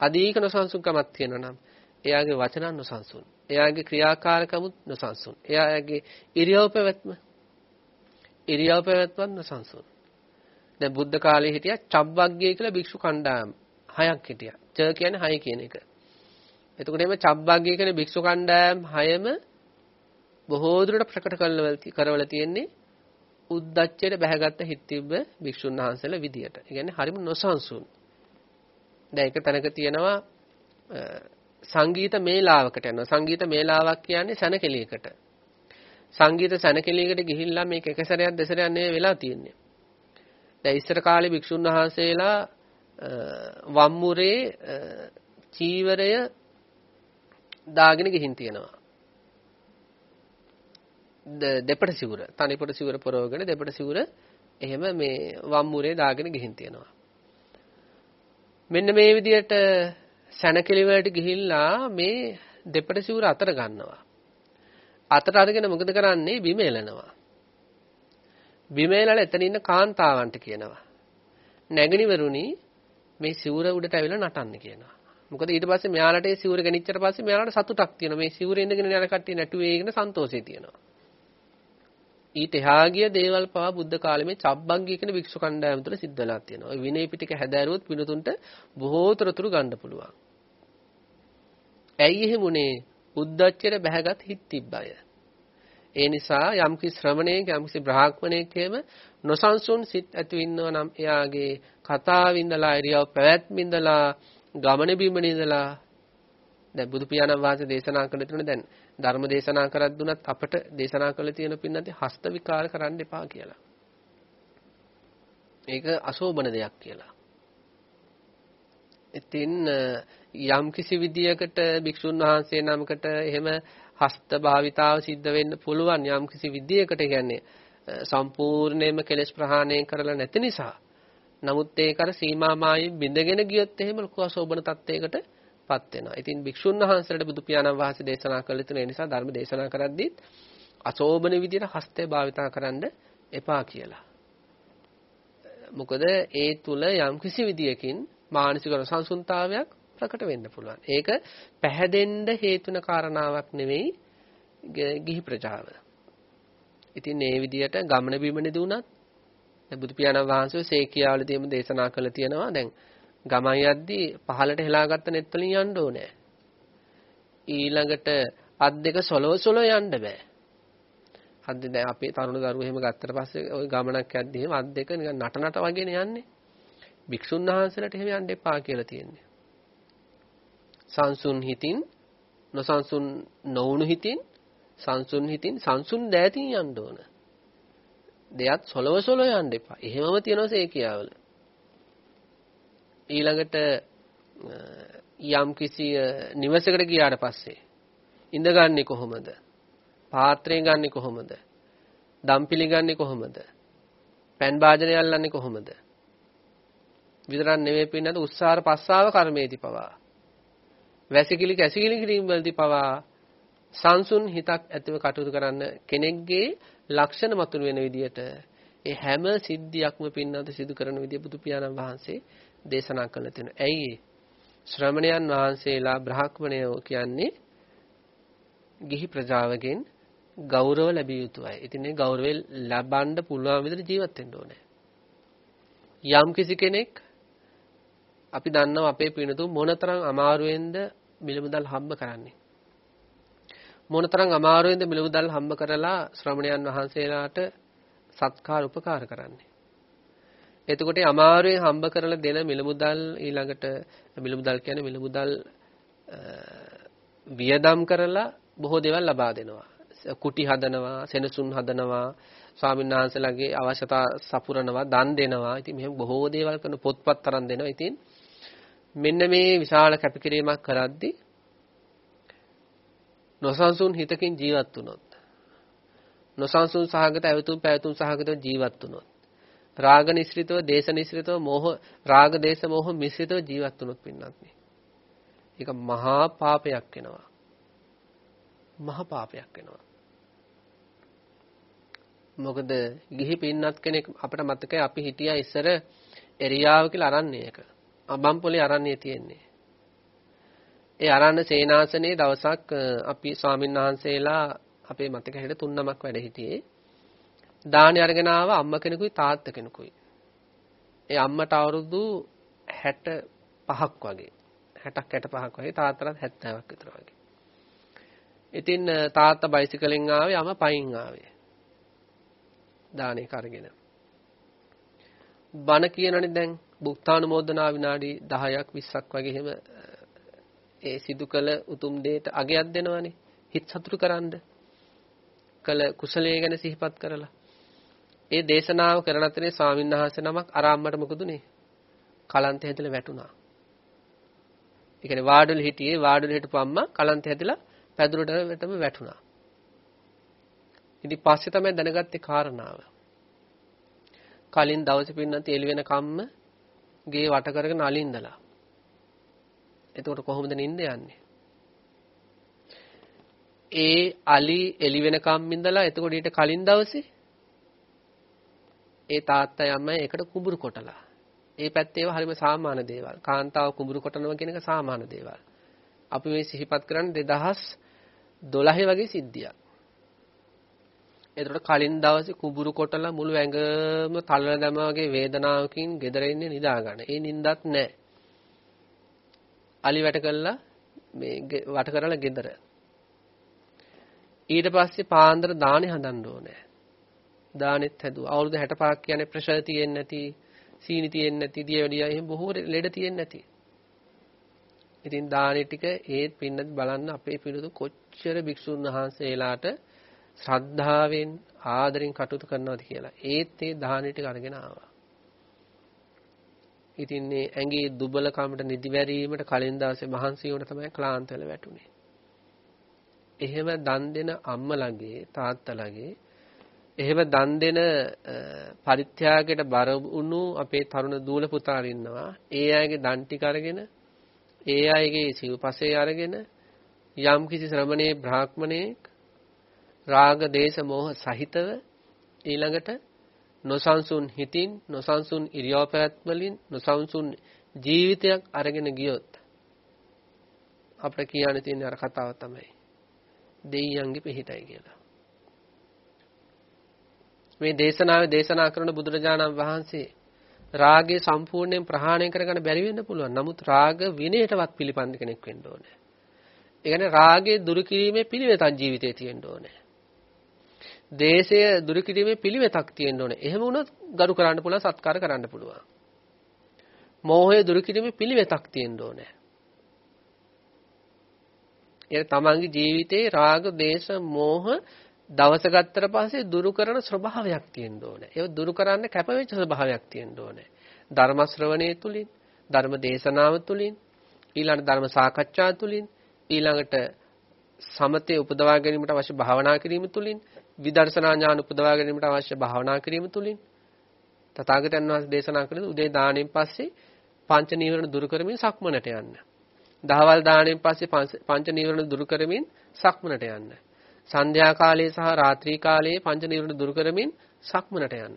අධික නොසන්සුන්කමක් තියෙනවා නම් එයාගේ වචන නොසන්සුන්. එයාගේ ක්‍රියාකාරකමුත් නොසන්සුන්. එයාගේ ඉරියව් පැවැත්ම ඉරියව් පැවැත්මත් නොසන්සුන්. දැන් බුද්ධ කාලේ හිටියා චබ්බග්ගය කියලා භික්ෂු කණ්ඩායම් හයක් හිටියා. ච කියන්නේ හය කියන එක. එතකොට එimhe චබ්බග්ගය කියන භික්ෂු කණ්ඩායම් හයම බොහෝ දුරට ප්‍රකට කරවල තියෙන්නේ උද්දච්චයට බැහැගත්ත හිත් තිබ්බ භික්ෂුන් වහන්සේලා විදියට. ඒ කියන්නේ හරිම නොසන්සුන්. දැන් එක තැනක තියෙනවා සංගීත මේලාවකට යනවා. සංගීත මේලාවක් කියන්නේ සැනකෙලියකට. සංගීත සැනකෙලියකට ගිහිල්ලා මේක එක සැරයක් දෙසරයක් නෙවෙයි වෙලා තියෙන්නේ. දැන් ඉස්සර කාලේ භික්ෂුන් වහන්සේලා වම්මුරේ චීවරය දාගෙන ගිහින් තියෙනවා. දෙපඩ සිවුර තනිපඩ සිවුර පොරවගෙන දෙපඩ සිවුර එහෙම මේ වම්මුරේ දාගෙන ගිහින් තියෙනවා. මෙන්න මේ විදිහට සැනකෙලි වලට ගිහිල්ලා මේ දෙපඩ සිවුර අතර ගන්නවා. අතට අරගෙන මොකද කරන්නේ බිම එලනවා. බිම එලලා එතන ඉන්න කාන්තාවන්ට කියනවා. නැගණිවරුනි මේ සිවුර උඩට ඇවිල්ලා නටන්න කියනවා. මොකද ඊට පස්සේ මෙයාලට ඒ සිවුර ගෙනිච්චට පස්සේ මෙයාලට සතුටක් තියෙනවා. මේ සිවුරේ ඉඳගෙන යන කට්ටිය නැටුවේ කියන සන්තෝෂය තියෙනවා. ඊට එහා ගිය දේවල් පවා බුද්ධ කාලේ මේ චබ්බංගී කියන වික්ෂු කණ්ඩායම තුළ සිද්ධ වෙලා තියෙනවා. ওই විනය පිටක හැදෑරුවොත් පිනතුන්ට බොහෝ තොරතුරු ගන්න පුළුවන්. ඇයි එහෙම උනේ? උද්දච්චයට බැහැගත් හිත් තිබ්බය. ඒ නිසා යම්කිසි ශ්‍රමණයෙක් යම්කිසි බ්‍රාහ්මණයෙක් එහෙම නොසන්සුන් සිත් ඇති වෙනවා නම් එයාගේ කතාව ඉඳලා ඉරියව් පැවැත්මින්දලා ගමන බිමන ඉඳලා දැන් බුදු පියාණන් වහන්සේ දේශනා කළ තුනේ දැන් ධර්ම දේශනා කරත් දුනත් අපට දේශනා කළ තියෙන පින්නදී හස්ත විකාර කරන්න එපා කියලා. ඒක අශෝභන දෙයක් කියලා. ඉතින් යම් කිසි විදියකට භික්ෂුන් වහන්සේ නමකට එහෙම හස්ත භාවිතාව සිද්ධ වෙන්න පුළුවන් යම් කිසි විදියකට කියන්නේ සම්පූර්ණයෙන්ම කෙලෙස් ප්‍රහාණය කරලා නැති නිසා. නමුත් ඒක අර සීමා මායින් බිඳගෙන ගියොත් එහෙම ලොකු අශෝභන තත්යකට පත් වෙනවා. ඉතින් භික්ෂුන් වහන්සේලාට බුදු පියාණන් වහන්සේ දේශනා කළ තුන නිසා ධර්ම දේශනා කරද්දීත් අශෝභන විදියට හස්තය භාවිතා කරන්න එපා කියලා. මොකද ඒ තුල යම්කිසි විදියකින් මානසික සංසුන්තාවයක් ප්‍රකට වෙන්න පුළුවන්. ඒක පැහැදෙන්න හේතුන කාරණාවක් නෙවෙයි ගිහි ප්‍රජාව. ඉතින් මේ විදියට ගමන බිමනදී උනත් බුදු පියාණන් වහන්සේ සේකියාවලදීම දේශනා කළ තියෙනවා. දැන් ගමන් යද්දී පහලට හෙලාගත්ත net වලින් යන්න ඕනේ. ඊළඟට අත් දෙක සොලව සොලව යන්න බෑ. අත් දැන් අපේ තරුණ දරුවෝ එහෙම ගත්තට පස්සේ ওই ගමනක් යද්දී එහෙම අත් දෙක නිකන් නට නට වගේනේ යන්නේ. භික්ෂුන් වහන්සේලාට එහෙම යන්න එපා කියලා තියෙන්නේ. සංසුන් හිතින් නොසංසුන් නොවුණු හිතින් සංසුන් හිතින් සංසුන් දෑතින් යන්න ඕන. දෙයත් සොලව සොලව යන්න එපා. එහෙමම තියනවා සේකියාවල. ඊළඟට යම් කිසි නිවසකට ගියාට පස්සේ ඉඳගන්නේ කොහොමද? පාත්‍රය ගන්නෙ කොහොමද? දම් පිළිගන්නේ කොහොමද? පෑන් භාජනය අල්ලන්නේ කොහොමද? විතරක් නෙවෙයි පින්නද උස්සාර පස්සාව කර්මේති පවා. වැසිකිලි කැසිකිලි කිරීම වලදී පවා සංසුන් හිතක් ඇතිව කටයුතු කරන්න කෙනෙක්ගේ ලක්ෂණ මතුන වෙන විදිහට ඒ හැම සිද්ධියක්ම පින්නද සිදු කරන විදිය බුදු පියාණන් වහන්සේ දේශනා කළ තියෙනවා. ඇයි ශ්‍රමණයන් වහන්සේලා බ්‍රාහ්මණයෝ කියන්නේ ගිහි ප්‍රජාවගෙන් ගෞරව ලැබිය යුතුයි. ඉතින් මේ ගෞරවය ලබන්න පුළුවන් විදිහට ජීවත් වෙන්න ඕනේ. යම් කිසි කෙනෙක් අපි දන්නවා අපේ පිනතුන් මොනතරම් අමාරුවෙන්ද මිලමුදල් හම්බ කරන්නේ. මොනතරම් අමාරුවෙන්ද මිලමුදල් හම්බ කරලා ශ්‍රමණයන් වහන්සේලාට සත්කාර උපකාර කරන්නේ. එතකොට අමාරුවෙන් හම්බ කරලා දෙන මිලමුදල් ඊළඟට මිලමුදල් කියන්නේ මිලමුදල් වියදම් කරලා බොහෝ දේවල් ලබා දෙනවා. කුටි හදනවා, සෙනසුන් හදනවා, ස්වාමීන් වහන්සේලාගේ අවශ්‍යතා සපුරනවා, දන් දෙනවා. ඉතින් මෙහෙම බොහෝ දේවල් කරන පොත්පත් තරම් දෙනවා. ඉතින් මෙන්න මේ විශාල කැපකිරීමක් කරද්දී නොසන්සුන් හිතකින් ජීවත් වුණොත් නොසන්සුන් සහගත ඇවතුම් පැවතුම් සහගතව ජීවත් වුණොත්. රාග නිස්ෘතව දේශ නිස්ෘතව මෝහ රාග දේශ මෝහ මිශ්‍රිතව ජීවත් වුණොත් පින්නත් ඒක මහා පාපයක් වෙනවා. මහා පාපයක් වෙනවා. මොකද ගිහි පින්නත් කෙනෙක් අපිට මතකයි අපි හිටියා ඉස්සර එරියාව කියලා අරන්නේක අබම්පොලේ අරන්නේ තියෙන්නේ. ඒ අරන්න සේනාසනේ දවසක් අපි ස්වාමීන් වහන්සේලා අපේ මතක හැටියට තුන් නමක් වැඩ හිටියේ. දානි අරගෙන ආව අම්ම කෙනෙකුයි තාත්තා කෙනෙකුයි. ඒ අම්මට අවුරුදු 65ක් වගේ. 60ක් 65ක් වගේ තාත්තට 70ක් විතර වගේ. ඉතින් තාත්තා බයිසිකලෙන් ආවේ අම්ම පයින් ආවේ. දානේ කරගෙන. බණ කියනනේ දැන් බුක්තානුමෝදනා විනාඩි 10ක් 20ක් වගේ එහෙම ඒ සිදු කළ උතුම් දෙයට අගයක් දෙනවනේ. හිත සතුටු කරන්න. කළ කුසලයේ ගැන සිහිපත් කරලා. ඒ දේශනාව කරන අතරේ ස්වාමින්වහන්සේ නමක් අරාම්මට මොකදුනේ? කලන්ත හැදලා වැටුණා. ඒ කියන්නේ වාඩුවල හිටියේ වාඩුවල හිටපු අම්මා කලන්ත හැදලා පැදුරටම වැටුණා. ඉතින් පස්සේ තමයි දැනගත්තේ කාරණාව. කලින් දවසේ පින්නත් එළි වෙන කම්ම ගේ වට කරගෙන අලින්දලා. එතකොට කොහොමද නිින්ද යන්නේ? ඒ අලි එළි වෙනකම් ඉඳලා එතකොට ඊට කලින් දවසේ ඒ තාත්තා යම්මයි එකට කුඹුරු කොටලා. ඒ පැත්තේ ඒවා හරිම සාමාන්‍ය දේවල්. කාන්තාව කුඹුරු කොටනවා කියන එක සාමාන්‍ය දේවල්. අපි මේ සිහිපත් කරන්නේ 2012 වගේ සිද්ධියක්. එතකොට කලින් දවසේ කුඹුරු කොටලා මුළු ඇඟම තල්ලන දැමා වගේ වේදනාවකින් ගෙදර ඉන්නේ නිදා ගන්න. ඒ නිින්දත් නැහැ. අලි වැට කළා මේ වට කරලා ගෙදර. ඊට පස්සේ පාන්දර දානේ හදන්න ඕනේ. දානෙත් හැදුවා. අවුරුදු 65ක් කියන්නේ ප්‍රෙෂර් තියෙන්නේ නැති, සීනි තියෙන්නේ නැති, දියවැඩියා එහෙම බොහෝ ලෙඩ තියෙන්නේ නැති. ඉතින් දානේ ටික ඒත් පින්නත් බලන්න අපේ පිළිතු කොච්චර භික්ෂුන් වහන්සේලාට ශ්‍රද්ධාවෙන් ආදරෙන් කටයුතු කරනවද කියලා. ඒත් ඒ දානේ ටික අරගෙන ආවා. ඉතින් මේ ඇඟේ දුබලකමට නිදිවැරීමට කලින් දවසේ මහන්සි වුණ තමයි ක්ලාන්ත වෙලා වැටුනේ. එහෙම දන් දෙන අම්මලගේ තාත්තලගේ එහෙම දන් දෙන පරිත්‍යාගයට බර වුණු අපේ තරුණ දූල පුතාලා ඉන්නවා. ඒ අයගේ දන් ටික අරගෙන ඒ අයගේ සිව්පසේ අරගෙන යම් කිසි ශ්‍රමණේ බ්‍රාහ්මණයෙක් රාග දේශ මොහ සහිතව ඊළඟට නොසන්සුන් හිතින් නොසන්සුන් ඉරියව් පැවැත්වලින් නොසන්සුන් ජීවිතයක් අරගෙන ගියොත් අපිට කියන්න තියෙන අර කතාව තමයි දෙයියන්ගේ පිහිටයි කියලා. මේ දේශනාවේ දේශනා කරන බුදුරජාණන් වහන්සේ රාගය සම්පූර්ණයෙන් ප්‍රහාණය කරගන්න බැරි වෙන්න පුළුවන්. නමුත් රාග විනයටවත් පිළිපන් කෙනෙක් වෙන්න ඕනේ. ඒ කියන්නේ රාගය දුරු කිරීමේ පිළිවෙතක් ජීවිතේ තියෙන්න ඕනේ. දේශය දුරු කිරීමේ පිළිවෙතක් තියෙන්න ඕනේ. එහෙම වුණොත් ගරු කරන්න පුළුවන්, සත්කාර කරන්න පුළුවන්. මෝහය දුරු කිරීමේ පිළිවෙතක් තියෙන්න ඕනේ. ඒ තමන්ගේ ජීවිතේ රාග, දේශ, මෝහ දවස ගත්තට පස්සේ දුරු කරන ස්වභාවයක් තියෙන්න ඕනේ. ඒක දුරු කරන්න කැපවෙච්ච ස්වභාවයක් තියෙන්න ඕනේ. ධර්ම ශ්‍රවණයේ තුලින්, ධර්ම දේශනාව තුලින්, ඊළඟ ධර්ම සාකච්ඡා තුලින්, ඊළඟට සමතේ උපදවා ගැනීමට අවශ්‍ය භාවනා කිරීම තුලින්, විදර්ශනා ඥාන උපදවා ගැනීමට අවශ්‍ය භාවනා කිරීම තුලින් තථාගතයන් වහන්සේ දේශනා කළ උදේ දාණයෙන් පස්සේ පංච නීවරණ දුරු කරමින් සක්මනට යන්න. දහවල් දාණයෙන් පස්සේ පංච නීවරණ දුරු කරමින් සක්මනට යන්න. සන්ධ්‍යා කාලයේ සහ රාත්‍රී කාලයේ පංච නීවරණ දුරු කරමින් සක්මනට යන්න.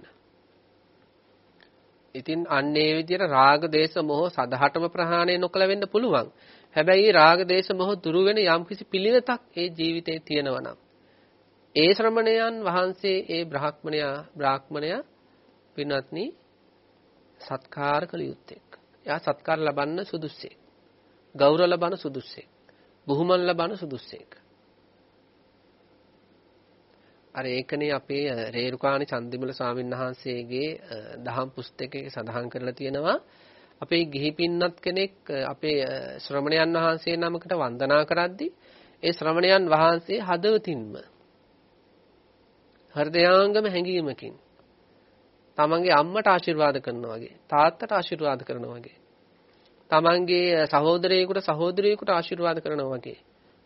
ඉතින් අන්න ඒ විදිහට රාග දේශ මොහ සදහටම ප්‍රහාණය නොකළ වෙන්න පුළුවන්. හැබැයි රාග දේශ මොහ දුරු වෙන යම්කිසි පිළිවෙතක් ඒ ජීවිතේ තියෙනවා නම් ඒ ශ්‍රමණයන් වහන්සේ ඒ බ්‍රාහ්මණයා බ්‍රාහ්මණයා පින්වත්නි සත්කාර කළ යුත්තේ. එයා සත්කාර ලබන්න සුදුස්සෙක්. ගෞරව ලබන සුදුස්සෙක්. බුහුමන් ලබන සුදුස්සෙක්. අර ඒකනේ අපේ රේරුකාණි චන්දිමල ස්වාමීන් වහන්සේගේ දහම් පුස්තකයේ සඳහන් කරලා තියෙනවා අපේ ගිහි පින්නත් කෙනෙක් අපේ ශ්‍රමණයන් වහන්සේ නමකට වන්දනා කරද්දී ඒ ශ්‍රමණයන් වහන්සේ හදවතින්ම හෘදයාංගම හැඟීමකින් තමන්ගේ අම්මට ආශිර්වාද කරනවා වගේ තාත්තට ආශිර්වාද කරනවා වගේ තමන්ගේ සහෝදරයෙකුට සහෝදරියෙකුට ආශිර්වාද කරනවා වගේ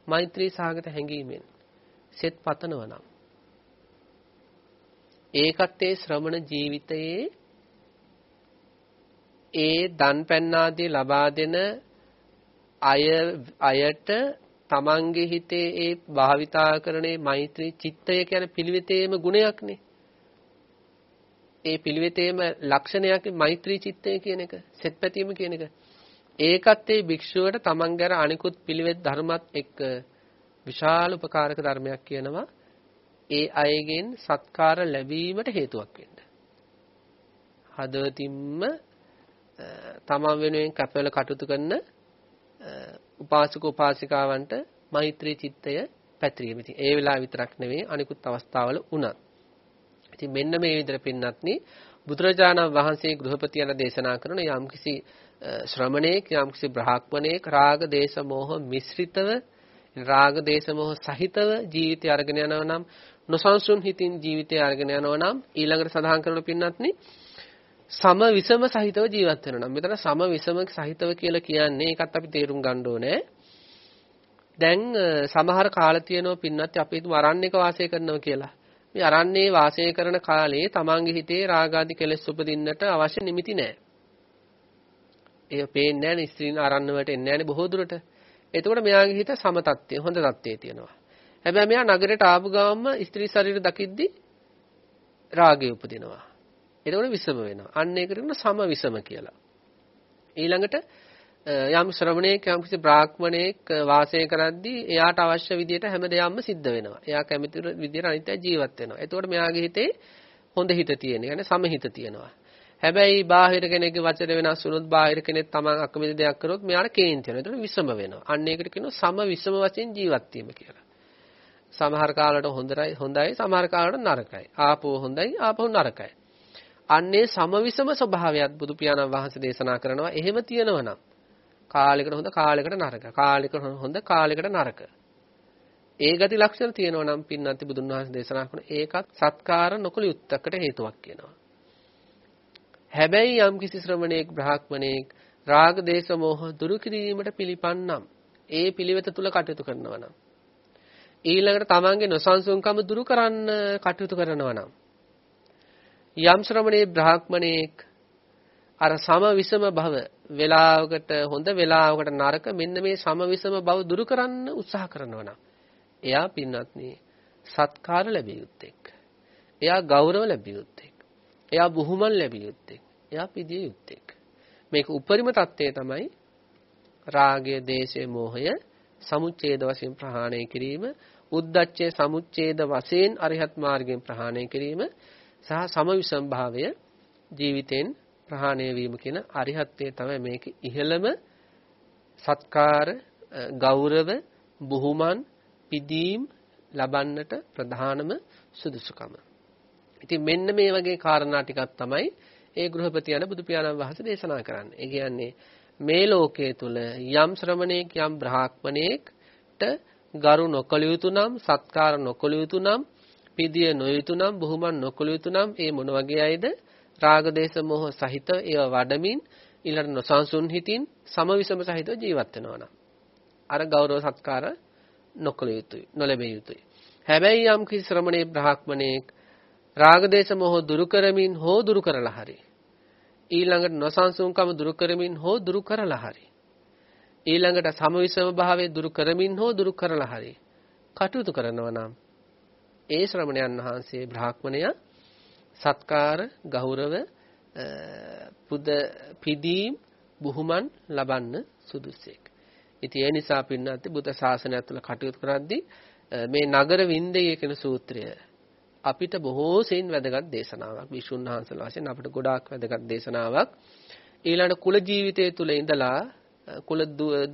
මෛත්‍රී සාගත හැඟීමෙන් සෙත් පතනවා නම් ඒකත් ඒ ශ්‍රමණ ජීවිතයේ ඒ දන් පැන්නාදී ලබා දෙන අය අයට තමන්ගේ හිතේ ඒ භාවිතා කරනේ මෛත්‍රී චිත්තය කියන පිළිවෙතේම ගුණයක්නේ. ඒ පිළිවෙතේම ලක්ෂණයක් මෛත්‍රී චිත්තය කියන එක, සෙත්පැතීම කියන එක. ඒකත් ඒ භික්ෂුවට තමන්ගේ අනිකුත් පිළිවෙත් ධර්මات එක්ක විශාල උපකාරක ධර්මයක් කියනවා. ඒ අයගෙන් සත්කාර ලැබීමට හේතුවක් වෙන්න. හදවතින්ම තමන් වෙනුවෙන් කැපවල කටයුතු කරන උපාසක උපාසිකාවන්ට මෛත්‍රී චිත්තය පැතිරීම. ඉතින් ඒ වෙලාව විතරක් නෙවෙයි අනිකුත් අවස්ථාවල උනත්. ඉතින් මෙන්න මේ විදිහට පින්නත්නි බුදුරජාණන් වහන්සේ ගෘහපති යන දේශනා කරන යම්කිසි ශ්‍රමණේක් යම්කිසි බ්‍රාහ්මණේක් රාග දේශ මොහ මිශ්‍රිතව රාග දේශ මොහ සහිතව ජීවිතය අරගෙන යනවා නම් නොසන්සුන් හිතින් ජීවිතය අරගෙන යනවා නම් ඊළඟට සඳහන් කරන පින්නත්නි සම විසම සහිතව ජීවත් වෙනවා නම් මෙතන සම විසම සහිතව කියලා කියන්නේ ඒකත් අපි තේරුම් ගන්න ඕනේ. දැන් සමහර කාල තියෙනවා පින්නත් අපි හිතමු අරණ්‍යක වාසය කරනවා කියලා. මේ අරණ්‍යයේ වාසය කරන කාලේ තමන්ගේ හිතේ රාගාදී කෙලෙස් උපදින්නට අවශ්‍ය නිමිති නැහැ. ඒ පේන්නේ නැහැ ස්ත්‍රීන් අරණ්‍ය වලට එන්නේ නැහැ බොහෝ දුරට. එතකොට මෙයාගේ හිත සම තත්ත්වයේ හොඳ තත්ත්වයේ තියෙනවා. හැබැයි මෙයා නගරයට ආපු ගාම ස්ත්‍රී ශරීර දකිද්දි රාගය උපදිනවා. එතකොට විසම වෙනවා. අන්න ඒකට කියන සම විසම කියලා. ඊළඟට යම් ශ්‍රමණේක යම් කිසි බ්‍රාහ්මණේක වාසය කරද්දී එයාට අවශ්‍ය විදියට හැම දෙයක්ම සිද්ධ වෙනවා. එයා කැමති විදියට අනිත් අය ජීවත් වෙනවා. එතකොට මෙයාගේ හිතේ හොඳ හිත තියෙන. يعني සමහිත තියෙනවා. හැබැයි බාහිර කෙනෙක්ගේ වචන වෙනස් වුණොත් බාහිර කෙනෙක් තමන් අකමැති දෙයක් කරොත් මෙයාට කේන්ති වෙනවා. එතකොට විසම වෙනවා. අන්න ඒකට කියනවා සම විසම වශයෙන් ජීවත් වීම කියලා. සමහර කාලවලට හොඳයි හොඳයි සමහර කාලවලට නරකයි. ආපෝ හොඳයි ආපහු නරකයි. අන්නේ සමවිසම ස්වභාවයත් බුදු පියාණන් වහන්සේ දේශනා කරනවා. එහෙම තියෙනවා නම් කාලයකට හොඳ කාලයකට නරක. කාලයකට හොඳ කාලයකට නරක. ඒ ගති ලක්ෂණ තියෙනවා නම් පින්නන්ති බුදුන් වහන්සේ දේශනා කරන ඒකත් සත්කාර නොකළ යුත්තකට හේතුවක් කියනවා. හැබැයි යම් කිසි ශ්‍රමණේක් බ්‍රාහ්මණේක් රාග දේශ මොහ දුරු කිරීමට පිළිපන්නම් ඒ පිළිවෙත තුල කටයුතු කරනවා නම් ඊළඟට තමන්ගේ නොසන්සුන්කම දුරු කරන්න කටයුතු කරනවා නම් යම් ශ්‍රමණේ බ්‍රාහ්මණේක් අර සම විසම භව වේලාවකට හොඳ වේලාවකට නරක මෙන්න මේ සම විසම භව දුරු කරන්න උත්සාහ කරනවා නම් එයා පින්වත්නි සත්කාර ලැබිය යුත්තේක්. එයා ගෞරව ලැබිය යුත්තේක්. එයා බුහුමන් ලැබිය යුත්තේක්. එයා පිදිය යුත්තේක්. මේක උපරිම தත්ත්වය තමයි රාගය, දේශය, මෝහය සමුච්ඡේද වශයෙන් ප්‍රහාණය කිරීම, උද්දච්චය සමුච්ඡේද වශයෙන් අරිහත් මාර්ගයෙන් ප්‍රහාණය කිරීම සහ සමවිසම් භාවය ජීවිතෙන් ප්‍රහාණය වීම කියන අරිහත්ත්වය තමයි මේක ඉහළම සත්කාර ගෞරව බුහුමන් පිදීම් ලබන්නට ප්‍රධානම සුදුසුකම. ඉතින් මෙන්න මේ වගේ කාරණා ටිකක් තමයි ඒ ගෘහපති යන බුදු පියාණන් වහන්සේ දේශනා කරන්නේ. ඒ කියන්නේ මේ ලෝකයේ තුල යම් ශ්‍රමණේක් යම් බ්‍රාහ්මණේකට ගරු නොකළ යුතු නම් සත්කාර නොකළ යුතු නම් පිදිය නොයුතු නම් බුහුමන් නොකළ යුතු නම් ඒ මොන වගේ අයද රාග දේශ මොහ සහිත ඒව වඩමින් ඊළඟ නොසන්සුන් හිතින් සමවිසම සහිතව ජීවත් වෙනවා නම් අර ගෞරව සත්කාර නොකළ යුතුයි නොලැබිය යුතුයි හැබැයි යම් කිසි ශ්‍රමණේ බ්‍රාහ්මණේක් රාග දේශ මොහ දුරු කරමින් හෝ දුරු කරලා හරි. ඊළඟට නොසන්සුන්කම දුරු කරමින් හෝ දුරු කරලා හරි. ඊළඟට සමවිසම භාවයේ දුරු කරමින් හෝ දුරු කරලා හරි. කටයුතු කරනවා නම් ඒ ශ්‍රමණයන් වහන්සේ බ්‍රාහ්මණය සත්කාර ගෞරව පුද පිදීම් බුහුමන් ලබන්න සුදුසෙක්. ඉතින් ඒ නිසා පින්නත් බුද්ධ ශාසනය තුළ කටයුතු කරද්දී මේ නගර වින්දේ කියන සූත්‍රය අපිට බොහෝ සෙයින් වැදගත් දේශනාවක්. විසුණු වහන්සේලා වශයෙන් අපිට ගොඩාක් වැදගත් දේශනාවක්. ඊළඟ කුල ජීවිතය තුළ ඉඳලා කුල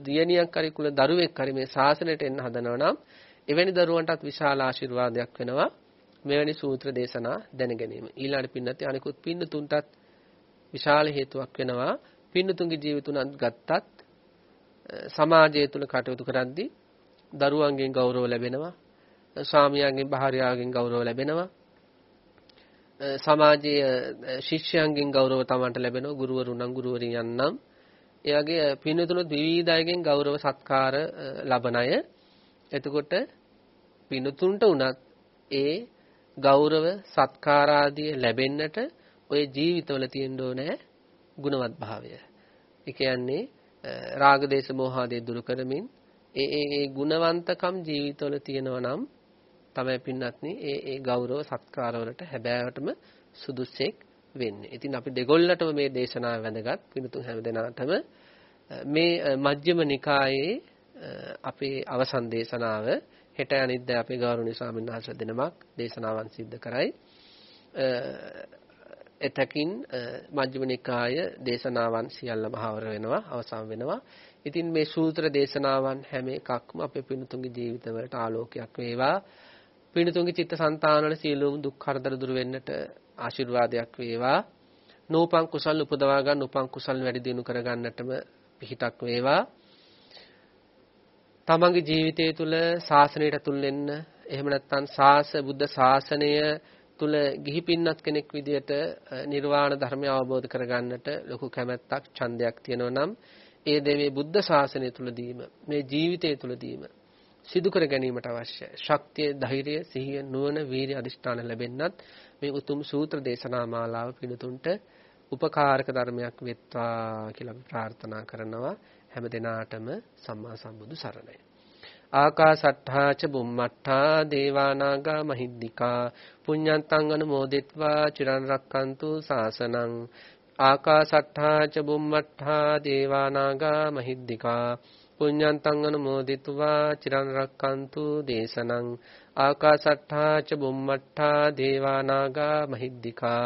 දියණියක් හරි කුල දරුවෙක් හරි මේ ශාසනයට එන්න හදනවා නම් එවැනි දරුවන්ටත් විශාල ආශිර්වාදයක් වෙනවා මෙවැනි සූත්‍ර දේශනා දැන ගැනීම. ඊළඟ පින්නත් අනිකුත් පින්නතුන්ටත් විශාල හේතුවක් වෙනවා. පින්නතුන්ගේ ජීවිතුණත් ගත්තත් සමාජය තුළ කටයුතු කරද්දී දරුවන්ගෙන් ගෞරව ලැබෙනවා. ස්වාමියාගෙන් භාර්යාවගෙන් ගෞරව ලැබෙනවා. සමාජයේ ශිෂ්‍යයන්ගෙන් ගෞරව තමන්ට ලැබෙනවා ගුරුවරු නම් ගුරුවරියන් නම් ඒ වගේ පින්තුණුත් විවිධ අයගෙන් ගෞරව සත්කාර ලබන අය එතකොට පින්තුන්ට උනත් ඒ ගෞරව සත්කාර ආදී ලැබෙන්නට ඔය ජීවිතවල තියෙන්න ඕනේ ගුණවත් භාවය. ඒ කියන්නේ රාග දේශ මොහ ආදී දුරු කරමින් ඒ ඒ ඒ ගුණවන්තකම් ජීවිතවල තියෙනවා නම් තමයි පින්නත්නි ඒ ඒ ගෞරව සත්කාර වලට හැබෑවටම සුදුස්සෙක් වෙන්නේ. ඉතින් අපි දෙගොල්ලටම මේ දේශනාව වැදගත් පින්තුන් හැමදෙනාටම මේ මජ්ක්‍ධිම නිකායේ අපේ අවසන් දේශනාව හෙට අනිද්දා අපේ ගෞරවනීය ස්වාමීන් වහන්සේ දෙනමක් දේශනාවන් සිද්ධ කරයි. එතකින් මජ්ක්‍ධිම නිකාය දේශනාවන් සියල්ලම හවර වෙනවා අවසන් වෙනවා. ඉතින් මේ සූත්‍ර දේශනාවන් හැම එකක්ම අපේ පිණුතුන්ගේ ජීවිතවලට ආලෝකයක් වේවා. පිණුතුන්ගේ චිත්තසංතානවල සියලුම දුක් කරදර දුර වෙන්නට ආශිර්වාදයක් වේවා. නූපං කුසල් උපදවා ගන්න උපං කුසල් වැඩි දියුණු කර ගන්නටම පිහිටක් වේවා. තමන්ගේ ජීවිතය තුළ ශාසනයට තුල් වෙන්න එහෙම නැත්නම් ශාස බුද්ධ ශාසනය තුල ගිහි පින්නත් කෙනෙක් විදියට නිර්වාණ ධර්මය අවබෝධ කරගන්නට ලොකු කැමැත්තක් ඡන්දයක් තියෙනවා නම් ඒ දෙමේ බුද්ධ ශාසනය තුලදීම මේ ජීවිතය තුලදීම සිදු කර ගැනීමට අවශ්‍යයි. ශක්තිය, ධෛර්යය, සිහිය, නුවණ, වීරිය අදිෂ්ඨාන ලැබෙන්නත් මේ උතුම් සූත්‍ර දේශනා මාලාව පිණුතුන්ට උපකාරක ධර්මයක් වෙත්වා කියලා ප්‍රාර්ථනා කරනවා හැම දිනාටම සම්මා සම්බුදු සරණයි. ආකාසට්ඨා ච බුම්මට්ඨා දේවානාගා මහිද්దికා පුඤ්ඤන්තං අනුමෝදිත्वा චිරන් රක්칸තු සාසනං ආකාසට්ඨා ච බුම්මට්ඨා දේවානාගා මහිද්దికා පුඤ්ඤන්තං අනුමෝදිත्वा චිරන් රක්칸තු දේශනං ආකාසට්ඨා ච බුම්මට්ඨා දේවා නාග මහිද්దికා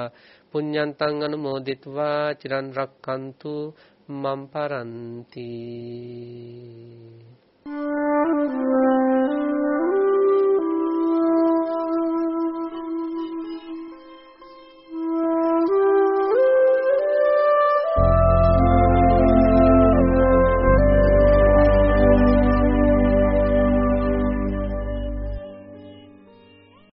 පුඤ්ඤන්තං අනුමෝදිත्वा චිරන් රක්칸තු මම් පරන්ති Thank you.